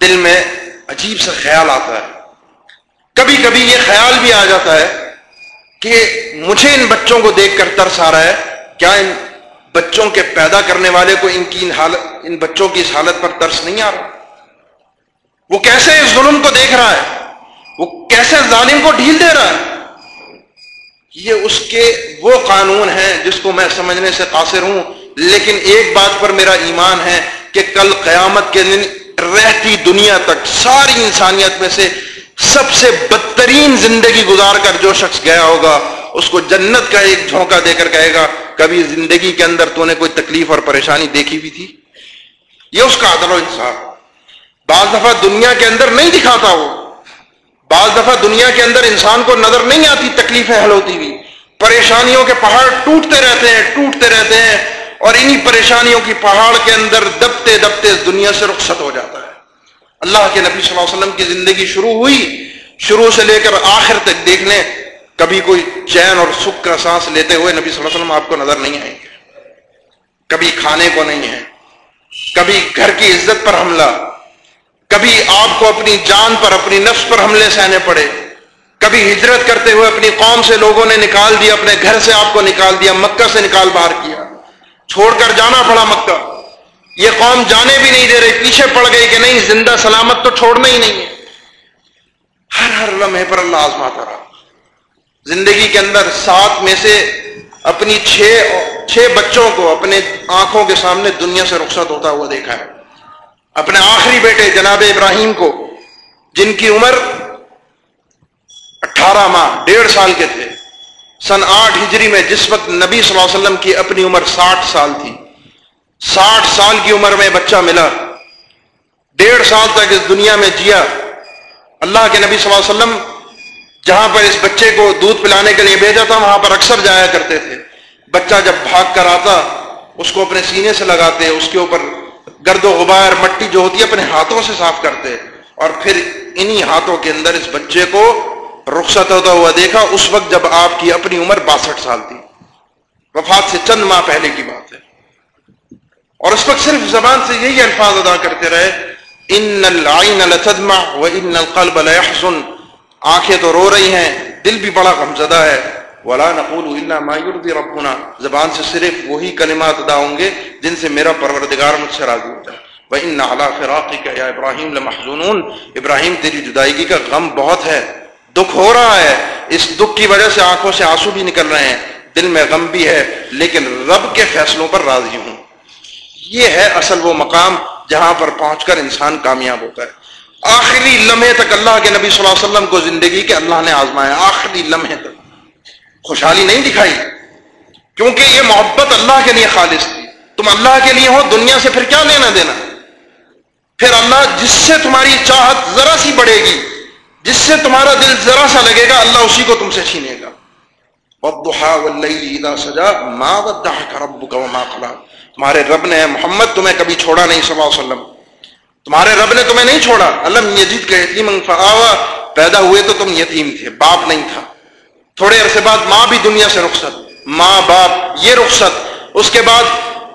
دل میں عجیب سا خیال آتا ہے۔ کبھی کبھی یہ خیال بھی آ جاتا ہے کہ مجھے ان بچوں کو دیکھ کر ترس آ رہا ہے۔ کیا ان بچوں کے پیدا کرنے والے کو ان کی حالت ان بچوں کی اس حالت پر ترس نہیں آ رہا؟ وہ کیسے اس ظلم کو دیکھ رہا ہے؟ وہ کیسے ظالم کو ڈھیل دے رہا ہے؟ یہ اس کے وہ قانون ہیں جس کو میں سمجھنے سے قاصر ہوں۔ لیکن ایک بات پر میرا ایمان ہے کہ کل قیامت کے دن رہتی دنیا تک ساری انسانیت میں سے سب سے بدترین زندگی گزار کر جو شخص گیا ہوگا، اس کو جنت کا ایک جھونکا دے کر کہے گا، کبھی زندگی کے اندر تو نے کوئی تکلیف اور پریشانی دیکھی بھی تھی؟ یہ اس کا عدل و انصاف، بعض دفعہ دنیا کے اندر نہیں دکھاتا وہ۔ بعض دفعہ دنیا کے اندر انسان کو نظر نہیں آتی تکلیفیں حل ہوتی ہوئی۔ پریشانیوں کے پہاڑ ٹوٹتے رہتے ہیں، ٹوٹتے رہتے ہیں اور انہی پریشانیوں کی پہاڑ کے اندر دبتے دبتے دنیا سے رخصت ہو جاتا ہے۔ اللہ کے نبی صلی اللہ علیہ وسلم کی زندگی شروع ہوئی۔ شروع سے لے کر آخر تک دیکھ لیں، کبھی کوئی چین اور سکھ کا سانس لیتے ہوئے نبی صلی اللہ علیہ وسلم آپ کو نظر نہیں آئیں۔ گے کبھی کھانے کو نہیں ہے کبھی گھر کی عزت پر حملہ۔ کبھی آپ کو اپنی جان پر، اپنی نفس پر حملے سہنے پڑے۔ کبھی ہجرت کرتے ہوئے اپنی قوم سے لوگوں نے نکال دیا، اپنے گھر سے آپ کو نکال دیا، مکہ سے نکال باہر کیا۔ چھوڑ کر جانا پڑا مکہ۔ یہ قوم جانے بھی نہیں دے رہی، پیچھے پڑ گئی کہ نہیں، زندہ سلامت تو چھوڑنا ہی نہیں ہے۔ ہر ہر لمحے پر اللہ آزماتا رہا۔ زندگی کے اندر سات میں سے اپنی چھ چھ بچوں کو اپنے آنکھوں کے سامنے دنیا سے رخصت ہوتا ہوا دیکھا ہے۔ اپنے آخری بیٹے جناب ابراہیم کو، جن کی عمر اٹھارہ ماہ، ڈیڑھ سال کے تھے۔ سن آٹھ ہجری میں جس وقت نبی صلی اللہ علیہ وسلم کی اپنی عمر ساٹھ سال تھی، ساٹھ سال کی عمر میں بچہ ملا۔ ڈیڑھ سال تک اس دنیا میں جیا۔ اللہ کے نبی صلی اللہ علیہ وسلم جہاں پر اس بچے کو دودھ پلانے کے لیے بھیجا تھا، وہاں پر اکثر جایا کرتے تھے۔ بچہ جب بھاگ کر آتا، اس کو اپنے سینے سے لگاتے، اس کے اوپر گرد و غبار مٹی جو ہوتی ہے اپنے ہاتھوں سے صاف کرتے اور پھر انہی ہاتھوں کے اندر اس بچے کو رخصت ہوتا ہوا دیکھا، اس وقت جب آپ کی اپنی عمر باسٹھ سال تھی۔ وفات سے چند ماہ پہلے کی بات ہے۔ اور اس وقت صرف زبان سے یہی الفاظ ادا کرتے رہے، ان العین لتدمع و ان القلب ليحزن آنکھیں تو رو رہی ہیں، دل بھی بڑا غمزدہ ہے۔ ولا نقول الا ما يرضي ربنا. زبان سے صرف وہی کلمات ادا ہوں گے جن سے میرا پروردگار مجھ سے راضی ہوتا ہے. وان على فراقك يا ابراہیم لمحزونون. ابراہیم تیری جدائیگی کا غم بہت ہے. دکھ ہو رہا ہے. اس دکھ کی وجہ سے آنکھوں سے آنسو بھی نکل رہے ہیں. دل میں غم بھی ہے، لیکن رب کے فیصلوں پر راضی ہوں. یہ ہے اصل وہ مقام جہاں پر پہنچ کر انسان کامیاب ہوتا ہے. آخری لمحے تک اللہ کے نبی صلی اللہ علیہ وسلم کو زندگی کے اللہ نے آزمایا. آخری لمحے تک. خوشحالی نہیں دکھائی، کیونکہ یہ محبت اللہ کے لیے خالص تھی۔ تم اللہ کے لیے ہو، دنیا سے پھر کیا لینا دینا؟ پھر اللہ جس سے تمہاری چاہت ذرا سی بڑھے گی، جس سے تمہارا دل ذرا سا لگے گا، اللہ اسی کو تم سے چھینے گا۔ سجا ماں ربك وما قلع تمہارے رب نے محمد تمہیں کبھی چھوڑا نہیں، صلی اللہ علیہ وسلم۔ تمہارے رب نے تمہیں نہیں چھوڑا۔ علم یزید کا یتیم فآوا پیدا ہوئے تو تم یتیم تھے، باپ نہیں تھا۔ تھوڑے عرصے بعد ماں بھی دنیا سے رخصت، ماں باپ یہ رخصت، اس کے بعد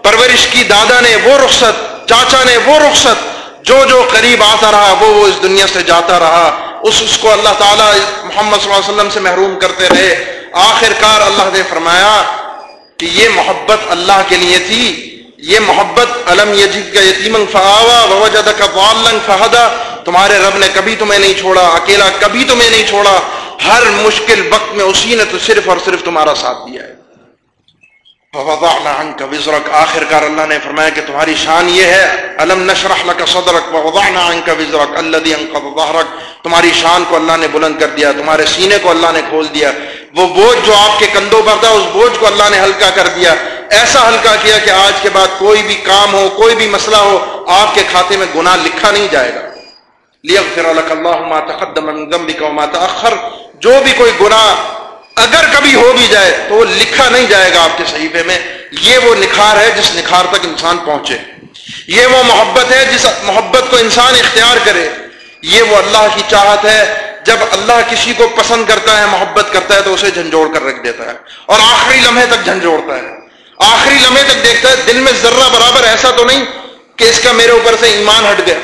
پرورش کی دادا نے وہ رخصت، چاچا نے وہ رخصت، جو جو قریب آتا رہا، وہ وہ اس دنیا سے جاتا رہا، اس اس کو اللہ تعالیٰ محمد صلی اللہ علیہ وسلم سے محروم کرتے رہے۔ آخر کار اللہ نے فرمایا کہ یہ محبت اللہ کے لیے تھی، یہ محبت علم یجید کا یتیم فہاوا وجد کا فہدا، تمہارے رب نے کبھی تمہیں نہیں چھوڑا، اکیلا کبھی تمہیں نہیں چھوڑا۔ ہر مشکل وقت میں اسی نے تو صرف اور صرف تمہارا ساتھ دیا ہے۔ کا وزرک آخر کار اللہ نے فرمایا کہ تمہاری شان یہ ہے علم نشرح لك صدرك؟ ووضعنا عنك وزرك. الذي انقض ظهرك. تمہاری شان کو اللہ نے بلند کر دیا، تمہارے سینے کو اللہ نے کھول دیا۔ وہ بوجھ جو آپ کے کندھوں پر تھا، اس بوجھ کو اللہ نے ہلکا کر دیا۔ ایسا ہلکا کیا کہ آج کے بعد کوئی بھی کام ہو، کوئی بھی مسئلہ ہو، آپ کے کھاتے میں گناہ لکھا نہیں جائے گا۔ لیغفر لك الله ما تقدم من ذنبك وما تاخر جو بھی کوئی گناہ اگر کبھی ہو بھی جائے تو وہ لکھا نہیں جائے گا آپ کے صحیفے میں۔ یہ وہ نکھار ہے جس نکھار تک انسان پہنچے۔ یہ وہ محبت ہے جس محبت کو انسان اختیار کرے۔ یہ وہ اللہ کی چاہت ہے۔ جب اللہ کسی کو پسند کرتا ہے، محبت کرتا ہے، تو اسے جھنجھوڑ کر رکھ دیتا ہے۔ اور آخری لمحے تک جھنجھوڑتا ہے۔ آخری لمحے تک دیکھتا ہے، دل میں ذرہ برابر ایسا تو نہیں کہ اس کا میرے اوپر سے ایمان ہٹ گیا۔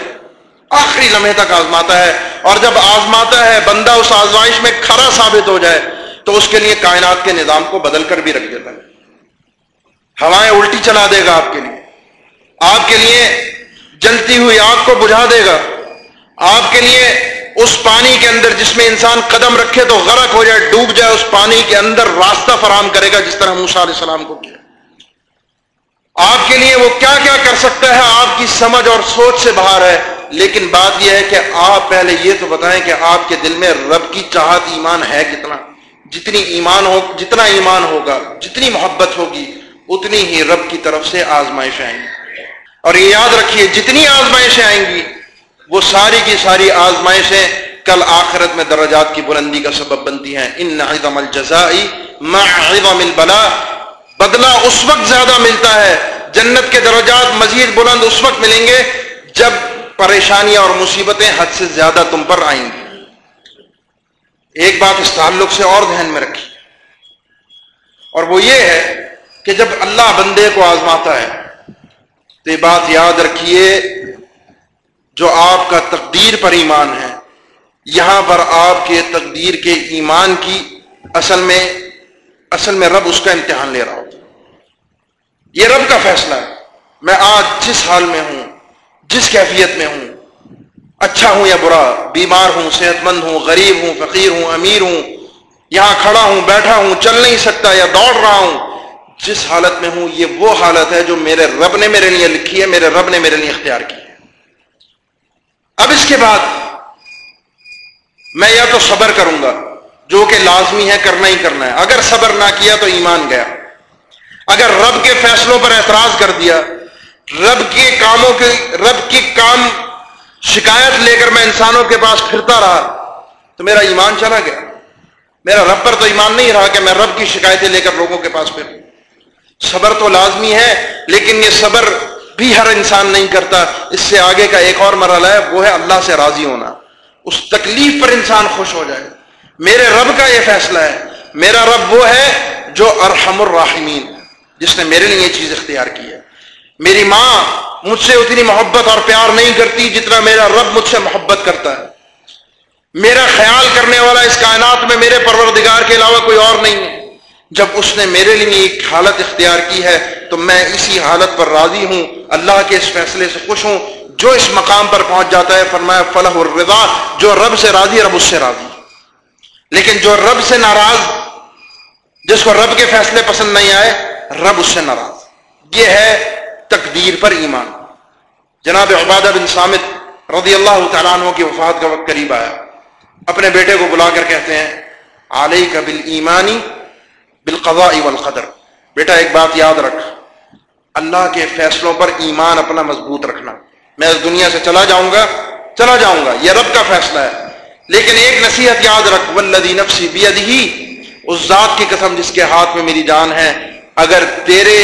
آخری لمحے تک آزماتا ہے اور جب آزماتا ہے، بندہ اس آزمائش میں کھڑا ثابت ہو جائے تو اس کے لیے کائنات کے نظام کو بدل کر بھی رکھ دیتا ہے۔ ہوائیں الٹی چلا دے گا آپ کے لیے۔ آپ کے لیے جلتی ہوئی آگ کو بجھا دے گا۔ آپ کے لیے اس پانی کے اندر جس میں انسان قدم رکھے تو غرق ہو جائے، ڈوب جائے، اس پانی کے اندر راستہ فراہم کرے گا جس طرح موسا علیہ السلام کو کیا۔ آپ کے لیے وہ کیا کیا کر سکتا ہے، آپ کی سمجھ اور سوچ سے باہر ہے۔ لیکن بات یہ ہے کہ آپ پہلے یہ تو بتائیں کہ آپ کے دل میں رب کی چاہت ایمان ہے کتنا؟ جتنی ایمان ہو جتنا ایمان ہوگا، جتنی محبت ہوگی، اتنی ہی رب کی طرف سے آزمائش آئیں گی۔ اور یہ یاد رکھیے، جتنی آزمائشیں آئیں گی، وہ ساری کی ساری آزمائشیں کل آخرت میں درجات کی بلندی کا سبب بنتی ہیں۔ ان عظم الجزائی مع عظم البلا بدلہ اس وقت زیادہ ملتا ہے، جنت کے درجات مزید بلند اس وقت ملیں گے جب پریشانیاں اور مصیبتیں حد سے زیادہ تم پر آئیں گی۔ ایک بات اس تعلق سے اور ذہن میں رکھی اور وہ یہ ہے کہ جب اللہ بندے کو آزماتا ہے، تو یہ بات یاد رکھیے، جو آپ کا تقدیر پر ایمان ہے، یہاں پر آپ کے تقدیر کے ایمان کی اصل میں اصل میں رب اس کا امتحان لے رہا ہوتا یہ رب کا فیصلہ ہے۔ میں آج جس حال میں ہوں جس کیفیت میں ہوں اچھا ہوں یا برا، بیمار ہوں صحت مند ہوں، غریب ہوں، فقیر ہوں، امیر ہوں، یہاں کھڑا ہوں، بیٹھا ہوں، چل نہیں سکتا یا دوڑ رہا ہوں، جس حالت میں ہوں، یہ وہ حالت ہے جو میرے رب نے میرے لیے لکھی ہے، میرے رب نے میرے لیے اختیار کی ہے۔ اب اس کے بعد میں یا تو صبر کروں گا، جو کہ لازمی ہے، کرنا ہی کرنا ہے۔ اگر صبر نہ کیا تو ایمان گیا۔ اگر رب کے فیصلوں پر اعتراض کر دیا رب کے کاموں کے رب کی کام شکایت لے کر میں انسانوں کے پاس پھرتا رہا تو میرا ایمان چلا گیا۔ میرا رب پر تو ایمان نہیں رہا کہ میں رب کی شکایتیں لے کر لوگوں کے پاس پھر صبر تو لازمی ہے، لیکن یہ صبر بھی ہر انسان نہیں کرتا۔ اس سے آگے کا ایک اور مرحلہ ہے، وہ ہے اللہ سے راضی ہونا۔ اس تکلیف پر انسان خوش ہو جائے۔ میرے رب کا یہ فیصلہ ہے۔ میرا رب وہ ہے جو ارحم الراحمین، جس نے میرے لیے یہ چیز اختیار کی ہے۔ میری ماں مجھ سے اتنی محبت اور پیار نہیں کرتی جتنا میرا رب مجھ سے محبت کرتا ہے۔ میرا خیال کرنے والا اس کائنات میں میرے پروردگار کے علاوہ کوئی اور نہیں ہے۔ جب اس نے میرے لیے ایک حالت اختیار کی ہے تو میں اسی حالت پر راضی ہوں۔ اللہ کے اس فیصلے سے خوش ہوں۔ جو اس مقام پر پہنچ جاتا ہے، فرمایا، فلاح الرضا، جو رب سے راضی رب اس سے راضی۔ لیکن جو رب سے ناراض، جس کو رب کے فیصلے پسند نہیں آئے، رب اس سے ناراض۔ یہ ہے تقدیر پر ایمان۔ جناب عبادہ بن سامت رضی اللہ تعالیٰ عنہ کی وفات کا وقت قریب آیا۔ اپنے بیٹے کو بلا کر کہتے ہیں علیہ کا بال ایمانی بالقضاء والقدر بیٹا، ایک بات یاد رکھ۔ اللہ کے فیصلوں پر ایمان اپنا مضبوط رکھنا۔ میں اس دنیا سے چلا جاؤں گا، چلا جاؤں گا، یہ رب کا فیصلہ ہے۔ لیکن ایک نصیحت یاد رکھ ولدی نفسی بیدہی اس ذات کی قسم جس کے ہاتھ میں میری جان ہے، اگر تیرے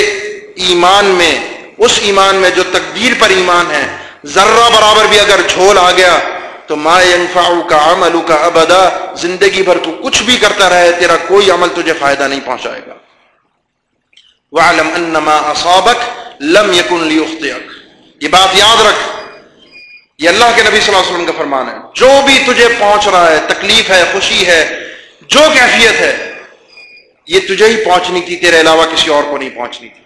ایمان میں اس ایمان میں جو تقدیر پر ایمان ہے، ذرہ برابر بھی اگر جھول آ گیا، تو ما ينفعو کا عملو کا ابدا زندگی بھر تو کچھ بھی کرتا رہے، تیرا کوئی عمل تجھے فائدہ نہیں پہنچائے گا۔ وَعْلَمْ أَنَّمَا أَصَابَكْ لَمْ يَكُنْ یہ بات یاد رکھ، یہ اللہ کے نبی صلی اللہ علیہ وسلم کا فرمان ہے۔ جو بھی تجھے پہنچ رہا ہے، تکلیف ہے، خوشی ہے، جو کیفیت ہے، یہ تجھے ہی پہنچنی تھی، تیرے علاوہ کسی اور کو نہیں پہنچنی تھی۔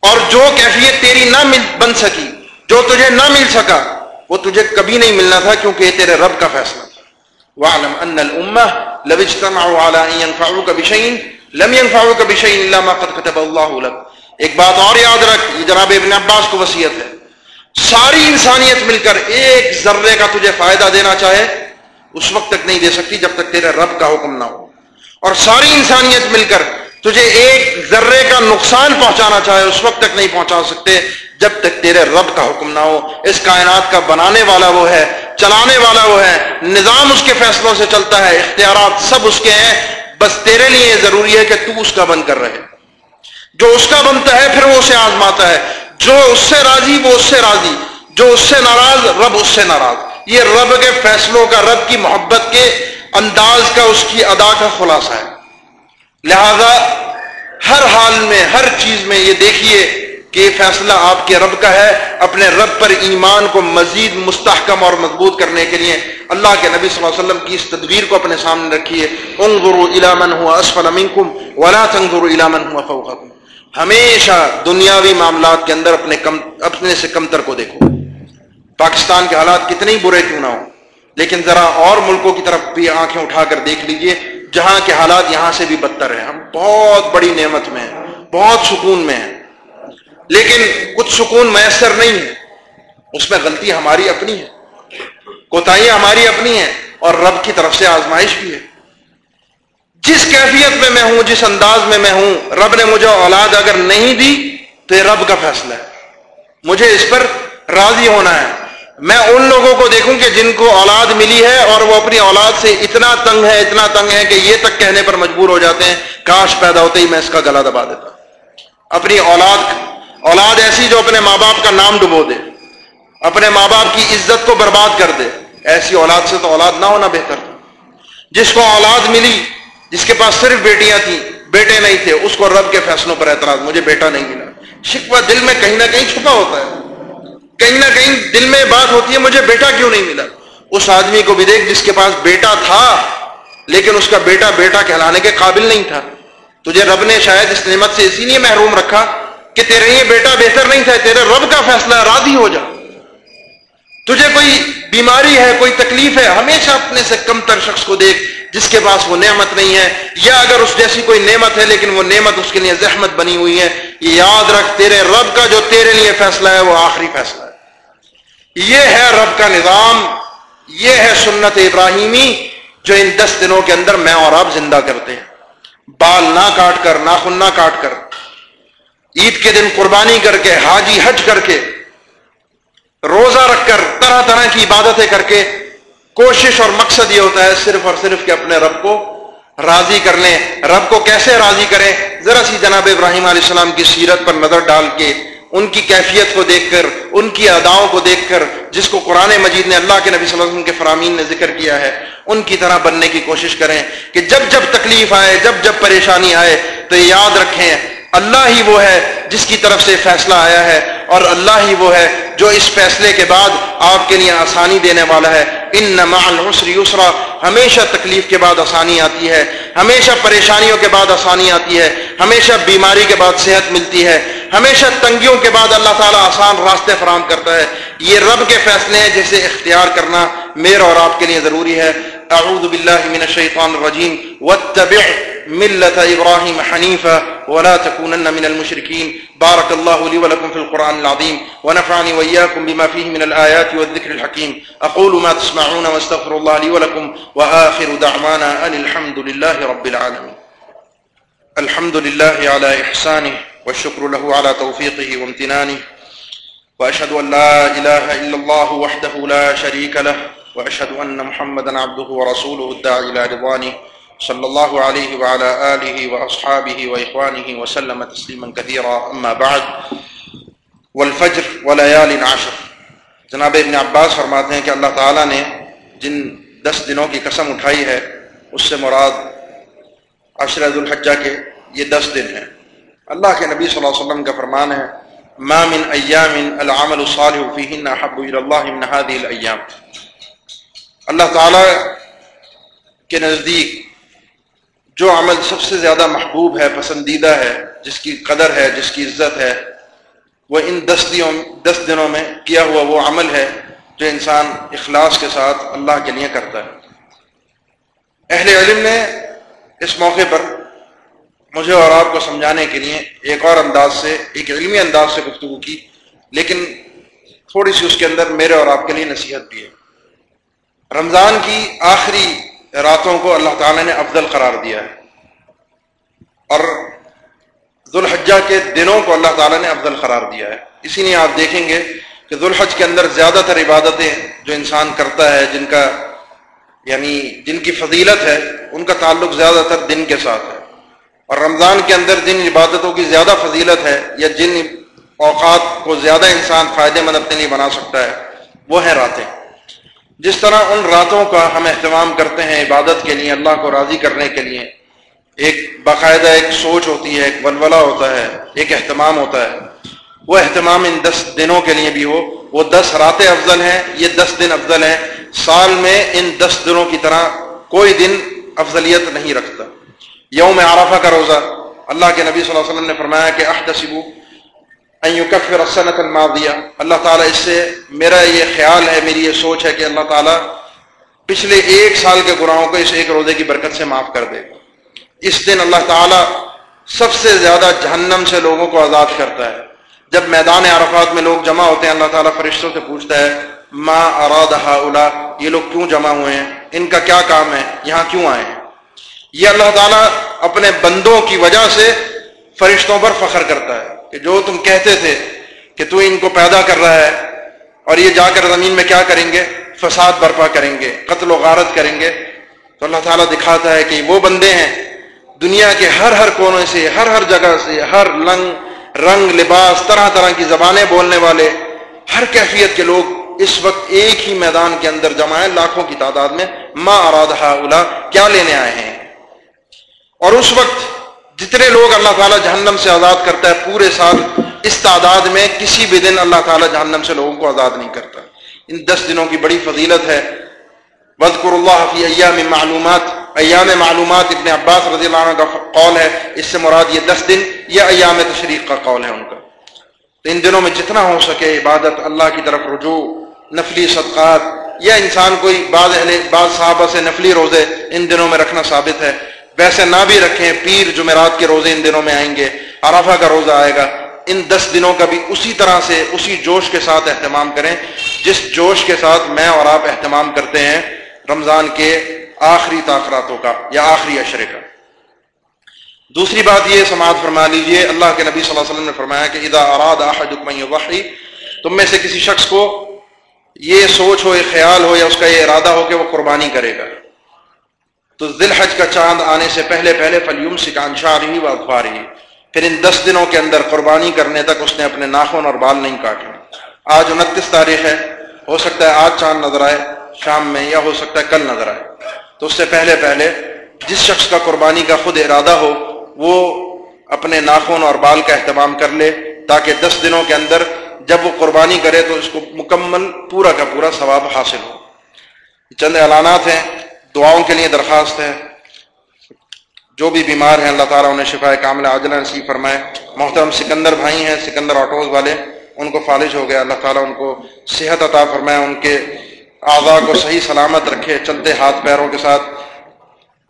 اور جو کیفیت تیری نہ مل، بن سکی، جو تجھے نہ مل سکا، وہ تجھے کبھی نہیں ملنا تھا کیونکہ یہ تیرے رب کا فیصلہ تھا۔ وَعْلَمْ أَنَّ الْأُمَّةِ لَوْ اجْتَمَعُوا عَلَىٰ أَن يَنفَعُوكَ بِشَيْءٍ لَمْ يَنفَعُوكَ بِشَيْءٍ إِلَّا مَا قَدْ كَتَبَ اللَّهُ لَكَ ایک بات اور یاد رکھ، یہ جناب ابن عباس کو وصیت ہے۔ ساری انسانیت مل کر ایک ذرے کا تجھے فائدہ دینا چاہے، اس وقت تک نہیں دے سکتی جب تک تیرے رب کا حکم نہ ہو۔ اور ساری انسانیت مل کر تجھے ایک ذرے کا نقصان پہنچانا چاہے، اس وقت تک نہیں پہنچا سکتے جب تک تیرے رب کا حکم نہ ہو۔ اس کائنات کا بنانے والا وہ ہے، چلانے والا وہ ہے۔ نظام اس کے فیصلوں سے چلتا ہے، اختیارات سب اس کے ہیں۔ بس تیرے لیے ضروری ہے کہ تو اس کا بند کر رہے۔ جو اس کا بنتا ہے، پھر وہ اسے آزماتا ہے۔ جو اس سے راضی، وہ اس سے راضی۔ جو اس سے ناراض، رب اس سے ناراض۔ یہ رب کے فیصلوں کا، رب کی محبت کے انداز کا، اس کی ادا کا خلاصہ ہے۔ لہذا ہر حال میں، ہر چیز میں یہ دیکھیے کہ یہ فیصلہ آپ کے رب کا ہے، اپنے رب پر ایمان کو مزید مستحکم اور مضبوط کرنے کے لیے اللہ کے نبی صلی اللہ علیہ وسلم کی اس تدبیر کو اپنے سامنے رکھیے۔ انظروا الى من هو اسفل منكم ولا تنظروا الى من هو ہمیشہ دنیاوی معاملات کے اندر اپنے کم، اپنے سے کمتر کو دیکھو۔ پاکستان کے حالات کتنے برے کیوں نہ ہو لیکن ذرا اور ملکوں کی طرف بھی آنکھیں اٹھا کر دیکھ لیجیے۔ جہاں کے حالات یہاں سے بھی بدتر ہیں۔ ہم بہت بڑی نعمت میں ہیں، بہت سکون میں ہیں۔ لیکن کچھ سکون میسر نہیں ہے۔ اس میں غلطی ہماری اپنی ہے۔ کوتاہیاں ہماری اپنی ہیں اور رب کی طرف سے آزمائش بھی ہے۔ جس کیفیت میں میں ہوں، جس انداز میں میں ہوں، رب نے مجھے اولاد اگر نہیں دی تو یہ رب کا فیصلہ ہے۔ مجھے اس پر راضی ہونا ہے۔ میں ان لوگوں کو دیکھوں کہ جن کو اولاد ملی ہے اور وہ اپنی اولاد سے اتنا تنگ ہے، اتنا تنگ ہے کہ یہ تک کہنے پر مجبور ہو جاتے ہیں، کاش پیدا ہوتے ہی میں اس کا گلا دبا دیتا۔ اپنی اولاد اولاد ایسی جو اپنے ماں باپ کا نام ڈبو دے، اپنے ماں باپ کی عزت کو برباد کر دے، ایسی اولاد سے تو اولاد نہ ہونا بہتر تھا۔ جس کو اولاد ملی، جس کے پاس صرف بیٹیاں تھیں، بیٹے نہیں تھے، اس کو رب کے فیصلوں پر اعتراض، مجھے بیٹا نہیں ملا۔ شکوہ دل میں کہیں نہ کہیں چھپا ہوتا ہے۔ کہیں نہ کہیں دل میں بات ہوتی ہے، مجھے بیٹا کیوں نہیں ملا؟ اس آدمی کو بھی دیکھ جس کے پاس بیٹا تھا، لیکن اس کا بیٹا بیٹا کہلانے کے قابل نہیں تھا۔ تجھے رب نے شاید اس نعمت سے اسی لیے محروم رکھا کہ تیرے یہ بیٹا بہتر نہیں تھا، تیرے رب کا فیصلہ راضی ہو جا۔ تجھے کوئی بیماری ہے، کوئی تکلیف ہے، ہمیشہ اپنے سے کم تر شخص کو دیکھ جس کے پاس وہ نعمت نہیں ہے۔ یا اگر اس جیسی کوئی نعمت ہے، لیکن وہ نعمت اس کے لیے زحمت بنی ہوئی ہے۔ یہ یاد رکھ، تیرے رب کا جو تیرے لیے فیصلہ ہے، وہ آخری فیصلہ ہے۔ یہ ہے رب کا نظام، یہ ہے سنت ابراہیمی جو ان دس دنوں کے اندر میں اور آپ زندہ کرتے ہیں۔ بال نہ کاٹ کر، ناخن نہ کاٹ کر۔ عید کے دن قربانی کر کے، حاجی حج کر کے، روزہ رکھ کر، طرح طرح کی عبادتیں کر کے۔ کوشش اور مقصد یہ ہوتا ہے صرف اور صرف کہ اپنے رب کو راضی کر لیں۔ رب کو کیسے راضی کریں؟ ذرا سی جناب ابراہیم علیہ السلام کی سیرت پر نظر ڈال کے ان کی کیفیت کو دیکھ کر، ان کی اداؤں کو دیکھ کر، جس کو قرآن مجید نے اللہ کے نبی صلی اللہ علیہ وسلم کے فرامین نے ذکر کیا ہے، ان کی طرح بننے کی کوشش کریں کہ جب جب تکلیف آئے، جب جب پریشانی آئے، تو یاد رکھیں، اللہ ہی وہ ہے جس کی طرف سے فیصلہ آیا ہے اور اللہ ہی وہ ہے جو اس فیصلے کے بعد آپ کے لیے آسانی دینے والا ہے۔ ان العسر یسرا ہمیشہ تکلیف کے بعد آسانی آتی ہے۔ ہمیشہ پریشانیوں کے بعد آسانی آتی ہے۔ ہمیشہ بیماری کے بعد صحت ملتی ہے۔ ہمیشہ تنگیوں کے بعد اللہ تعالیٰ آسان راستے فراہم کرتا ہے۔ یہ رب کے فیصلے ہیں جسے اختیار کرنا میرا اور آپ کے لیے ضروری ہے۔ اعوذ باللہ من الشیطان الرجیم واتبع ملت ابراہیم حنیفہ ولا تكونن من المشركين. بارك الله لي ولكم في القرآن العظيم. ونفعني وإياكم بما فيه من الآيات والذكر الحكيم. أقول ما تسمعون واستغفر الله لي ولكم. وآخر دعوانا أن الحمد لله رب العالمين. الحمد لله على إحسانه والشكر له على توفيقه وامتنانه. وأشهد أن لا إله إلا الله وحده لا شريك له. وأشهد أن محمدا عبده ورسوله الداعي إلى رضوانه صلى الله عليه وعلى آله وأصحابه وإخوانه وسلم تسليما كثيرا. أما بعد، والفجر وليال عشر جناب ابن عباس فرماتے ہیں کہ اللہ تعالیٰ نے جن دس دنوں کی قسم اٹھائی ہے، اس سے مراد عشر ذو الحجہ کے یہ دس دن ہیں۔ اللہ کے نبی صلی اللہ علیہ وسلم کا فرمان ہے، ما من ایام العمل الصالح فیہن احب الى اللہ من هذه الايام اللہ تعالیٰ کے نزدیک جو عمل سب سے زیادہ محبوب ہے، پسندیدہ ہے، جس کی قدر ہے، جس کی عزت ہے، وہ ان دس دنوں دس دنوں میں کیا ہوا وہ عمل ہے جو انسان اخلاص کے ساتھ اللہ کے لیے کرتا ہے۔ اہل علم نے اس موقع پر مجھے اور آپ کو سمجھانے کے لیے ایک اور انداز سے، ایک علمی انداز سے گفتگو کی، لیکن تھوڑی سی اس کے اندر میرے اور آپ کے لیے نصیحت بھی ہے۔ رمضان کی آخری راتوں کو اللہ تعالیٰ نے افضل قرار دیا ہے۔ اور ذوالحجہ کے دنوں کو اللہ تعالیٰ نے افضل قرار دیا ہے۔ اسی لیے آپ دیکھیں گے کہ ذوالحج کے اندر زیادہ تر عبادتیں جو انسان کرتا ہے، جن کا یعنی جن کی فضیلت ہے، ان کا تعلق زیادہ تر دن کے ساتھ ہے۔ اور رمضان کے اندر جن عبادتوں کی زیادہ فضیلت ہے یا جن اوقات کو زیادہ انسان فائدے مند اپنے لیے بنا سکتا ہے، وہ ہیں راتیں۔ جس طرح ان راتوں کا ہم اہتمام کرتے ہیں عبادت کے لیے، اللہ کو راضی کرنے کے لیے، ایک باقاعدہ ایک سوچ ہوتی ہے، ایک ولولہ ہوتا ہے، ایک اہتمام ہوتا ہے۔ وہ اہتمام ان دس دنوں کے لیے بھی ہو۔ وہ دس راتیں افضل ہیں، یہ دس دن افضل ہیں۔ سال میں ان دس دنوں کی طرح کوئی دن افضلیت نہیں رکھتا۔ یوم عرفہ کا روزہ، اللہ کے نبی صلی اللہ علیہ وسلم نے فرمایا کہ احتسبو کفر السنت الماضیہ اللہ تعالیٰ اس سے میرا یہ خیال ہے، میری یہ سوچ ہے کہ اللہ تعالیٰ پچھلے ایک سال کے گناہوں کو اس ایک روزے کی برکت سے معاف کر دے گا۔ اس دن اللہ تعالیٰ سب سے زیادہ جہنم سے لوگوں کو آزاد کرتا ہے۔ جب میدان عرفات میں لوگ جمع ہوتے ہیں، اللہ تعالیٰ فرشتوں سے پوچھتا ہے، ما اراد اولا یہ لوگ کیوں جمع ہوئے ہیں؟ ان کا کیا کام ہے؟ یہاں کیوں آئے ہیں؟ یہ اللہ تعالیٰ اپنے بندوں کی وجہ سے فرشتوں پر فخر کرتا ہے۔ کہ جو تم کہتے تھے کہ تو ان کو پیدا کر رہا ہے اور یہ جا کر زمین میں کیا کریں گے؟ فساد برپا کریں گے، قتل و غارت کریں گے۔ تو اللہ تعالیٰ دکھاتا ہے کہ وہ بندے ہیں۔ دنیا کے ہر ہر کونے سے، ہر ہر جگہ سے، ہر لنگ، رنگ، لباس، طرح طرح کی زبانیں بولنے والے، ہر کیفیت کے لوگ اس وقت ایک ہی میدان کے اندر جمع ہیں لاکھوں کی تعداد میں۔ ما ارادہ اولا کیا لینے آئے ہیں؟ اور اس وقت جتنے لوگ اللہ تعالیٰ جہنم سے آزاد کرتا ہے پورے سال، اس تعداد میں کسی بھی دن اللہ تعالیٰ جہنم سے لوگوں کو آزاد نہیں کرتا۔ ان دس دنوں کی بڑی فضیلت ہے۔ بدقر اللہ فی ایام معلومات۔ ایام معلومات ابن عباس رضی اللہ عنہ کا قول ہے۔ اس سے مراد یہ دس دن یا ایام تشریق کا قول ہے ان کا۔ تو ان دنوں میں جتنا ہو سکے عبادت، اللہ کی طرف رجوع، نفلی صدقات، یا انسان کوئی بعض بعض صحابہ سے نفلی روزے، ان دنوں میں رکھنا ثابت ہے۔ ویسے نہ بھی رکھیں، پیر جمعرات کے روزے ان دنوں میں آئیں گے، عرفہ کا روزہ آئے گا، ان دس دنوں کا بھی اسی طرح سے اسی جوش کے ساتھ اہتمام کریں۔ جس جوش کے ساتھ میں اور آپ اہتمام کرتے ہیں، رمضان کے آخری تاخراتوں کا یا آخری اشرے کا۔ دوسری بات یہ، سماعت فرما لیجیے، اللہ کے نبی صلی اللہ علیہ وسلم نے فرمایا کہ اذا اراد احدکم تم میں سے کسی شخص کو یہ سوچ ہو، یہ خیال ہو یا اس کا یہ ارادہ ہو کہ وہ قربانی کرے گا۔ تو ذل حج کا چاند آنے سے پہلے پہلے فلیوم سکان شاہ رہی و اخبار رہی پھر ان دس دنوں کے اندر قربانی کرنے تک اس نے اپنے ناخن اور بال نہیں کاٹے۔ آج انتیس تاریخ ہے۔ ہو سکتا ہے آج چاند نظر آئے، شام میں، یا ہو سکتا ہے کل نظر آئے۔ تو اس سے پہلے پہلے جس شخص کا قربانی کا خود ارادہ ہو، وہ اپنے ناخن اور بال کا اہتمام کر لے، تاکہ دس دنوں کے اندر جب وہ قربانی کرے تو اس کو مکمل پورا کا پورا ثواب حاصل ہو۔ چند اعلانات ہیں۔ دعاؤں کے لیے درخواست ہے۔ جو بھی بیمار ہیں، اللہ تعالیٰ انہیں شفا کامل عاجلہ نصیب فرمائے۔ محترم سکندر بھائی ہیں، سکندر آٹوز والے، ان کو فالج ہو گیا۔ اللہ تعالیٰ ان کو صحت عطا فرمائے، ان کے اعضاء کو صحیح سلامت رکھے، چلتے ہاتھ پیروں کے ساتھ۔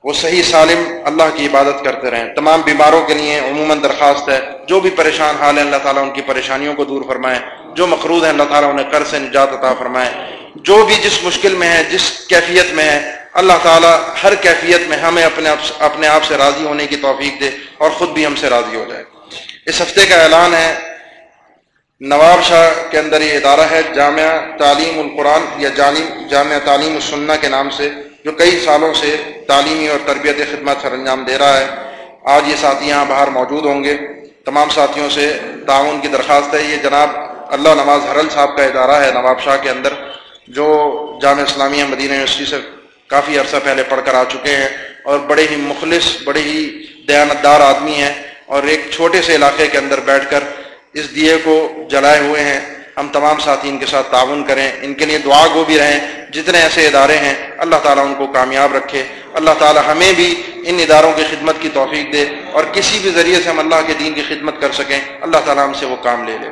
وہ صحیح سالم اللہ کی عبادت کرتے رہیں۔ تمام بیماروں کے لیے عموماً درخواست ہے۔ جو بھی پریشان حال ہے اللہ تعالیٰ ان کی پریشانیوں کو دور فرمائے۔ جو مقروض ہیں، اللہ تعالیٰ انہیں کر سے نجات عطا فرمائے۔ جو بھی جس مشکل میں ہے جس کیفیت میں ہے اللہ تعالیٰ ہر کیفیت میں ہمیں اپنے آپ اپنے آپ سے راضی ہونے کی توفیق دے اور خود بھی ہم سے راضی ہو جائے۔ اس ہفتے کا اعلان ہے، نواب شاہ کے اندر یہ ادارہ ہے، جامعہ تعلیم القرآن یا جامعہ تعلیم السنہ کے نام سے، جو کئی سالوں سے تعلیمی اور تربیت خدمت سر انجام دے رہا ہے۔ آج یہ ساتھی یہاں باہر موجود ہوں گے۔ تمام ساتھیوں سے تعاون کی درخواست ہے۔ یہ جناب اللہ نواز حرل صاحب کا ادارہ ہے، نواب شاہ کے اندر، جو جامعہ اسلامیہ مدینہ یونیورسٹی سے کافی عرصہ پہلے پڑھ کر آ چکے ہیں اور بڑے ہی مخلص، بڑے ہی دیانتدار آدمی ہیں اور ایک چھوٹے سے علاقے کے اندر بیٹھ کر اس دیے کو جلائے ہوئے ہیں۔ ہم تمام ساتھی ان کے ساتھ تعاون کریں، ان کے لیے دعا گو بھی رہیں، جتنے ایسے ادارے ہیں، اللہ تعالیٰ ان کو کامیاب رکھے۔ اللہ تعالیٰ ہمیں بھی ان اداروں کی خدمت کی توفیق دے اور کسی بھی ذریعے سے ہم اللہ کے دین کی خدمت کر سکیں، اللہ تعالیٰ ہم سے وہ کام لے لے۔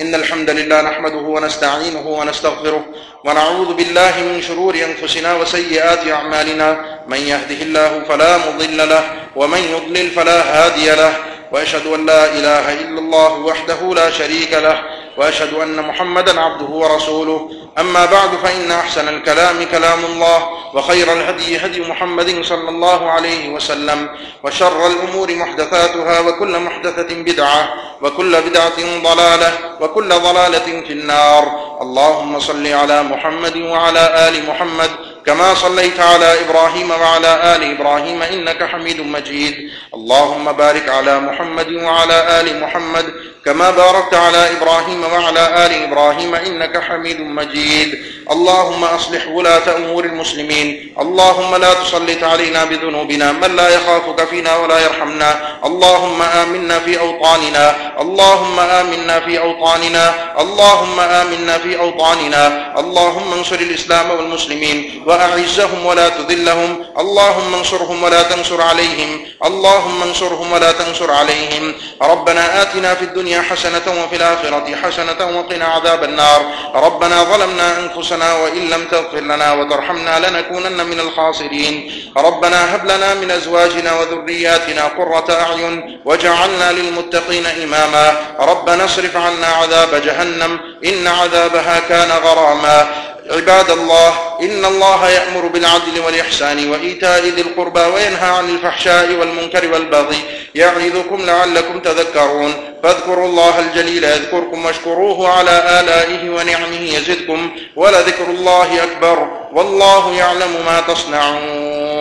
إن الحمد لله نحمده ونستعينه ونستغفره ونعوذ بالله من شرور أنفسنا وسيئات أعمالنا من يهده الله فلا مضل له ومن يضلل فلا هادي له وأشهد أن لا إله إلا الله وحده لا شريك له وأشهد أن محمدا عبده ورسوله أما بعد فإن أحسن الكلام كلام الله وخير الهدي هدي محمد صلى الله عليه وسلم وشر الأمور محدثاتها وكل محدثة بدعة وكل بدعة ضلالة، وكل ضلالة في النار. اللهم صل على محمد وعلى آل محمد، كما صليت على إبراهيم وعلى آل إبراهيم إنك حميد مجيد. اللهم بارك على محمد وعلى آل محمد كما باركت على إبراهيم وعلى آل إبراهيم إنك حميد مجيد. اللهم أصلح ولاة أمور المسلمين. اللهم لا تسلط علينا بذنوبنا من لا يخافك فينا ولا يرحمنا. اللهم آمنا في أوطاننا. اللهم آمنا في أوطاننا. اللهم آمنا في أوطاننا. اللهم انصر الإسلام والمسلمين وأعزهم ولا تذلهم. اللهم انصرهم ولا تنصر عليهم. اللهم انصرهم ولا تنصر عليهم. ربنا آتنا في الدنيا الدنيا حسنة وفي الآخرة حسنة وقنا عذاب النار. ربنا ظلمنا أنفسنا وإن لم تغفر لنا وترحمنا لنكونن من الخاسرين. ربنا هب لنا من أزواجنا وذرياتنا قرة أعين وجعلنا للمتقين إماما. ربنا اصرف عنا عذاب جهنم إن عذابها كان غراما. عباد الله، إن الله يأمر بالعدل والإحسان وإيتاء ذي القربى وينهى عن الفحشاء والمنكر والبغي يعظكم لعلكم تذكرون. فاذكروا الله الجليل يذكركم واشكروه على آلائه ونعمه يزدكم ولذكر الله أكبر. والله يعلم ما تصنعون.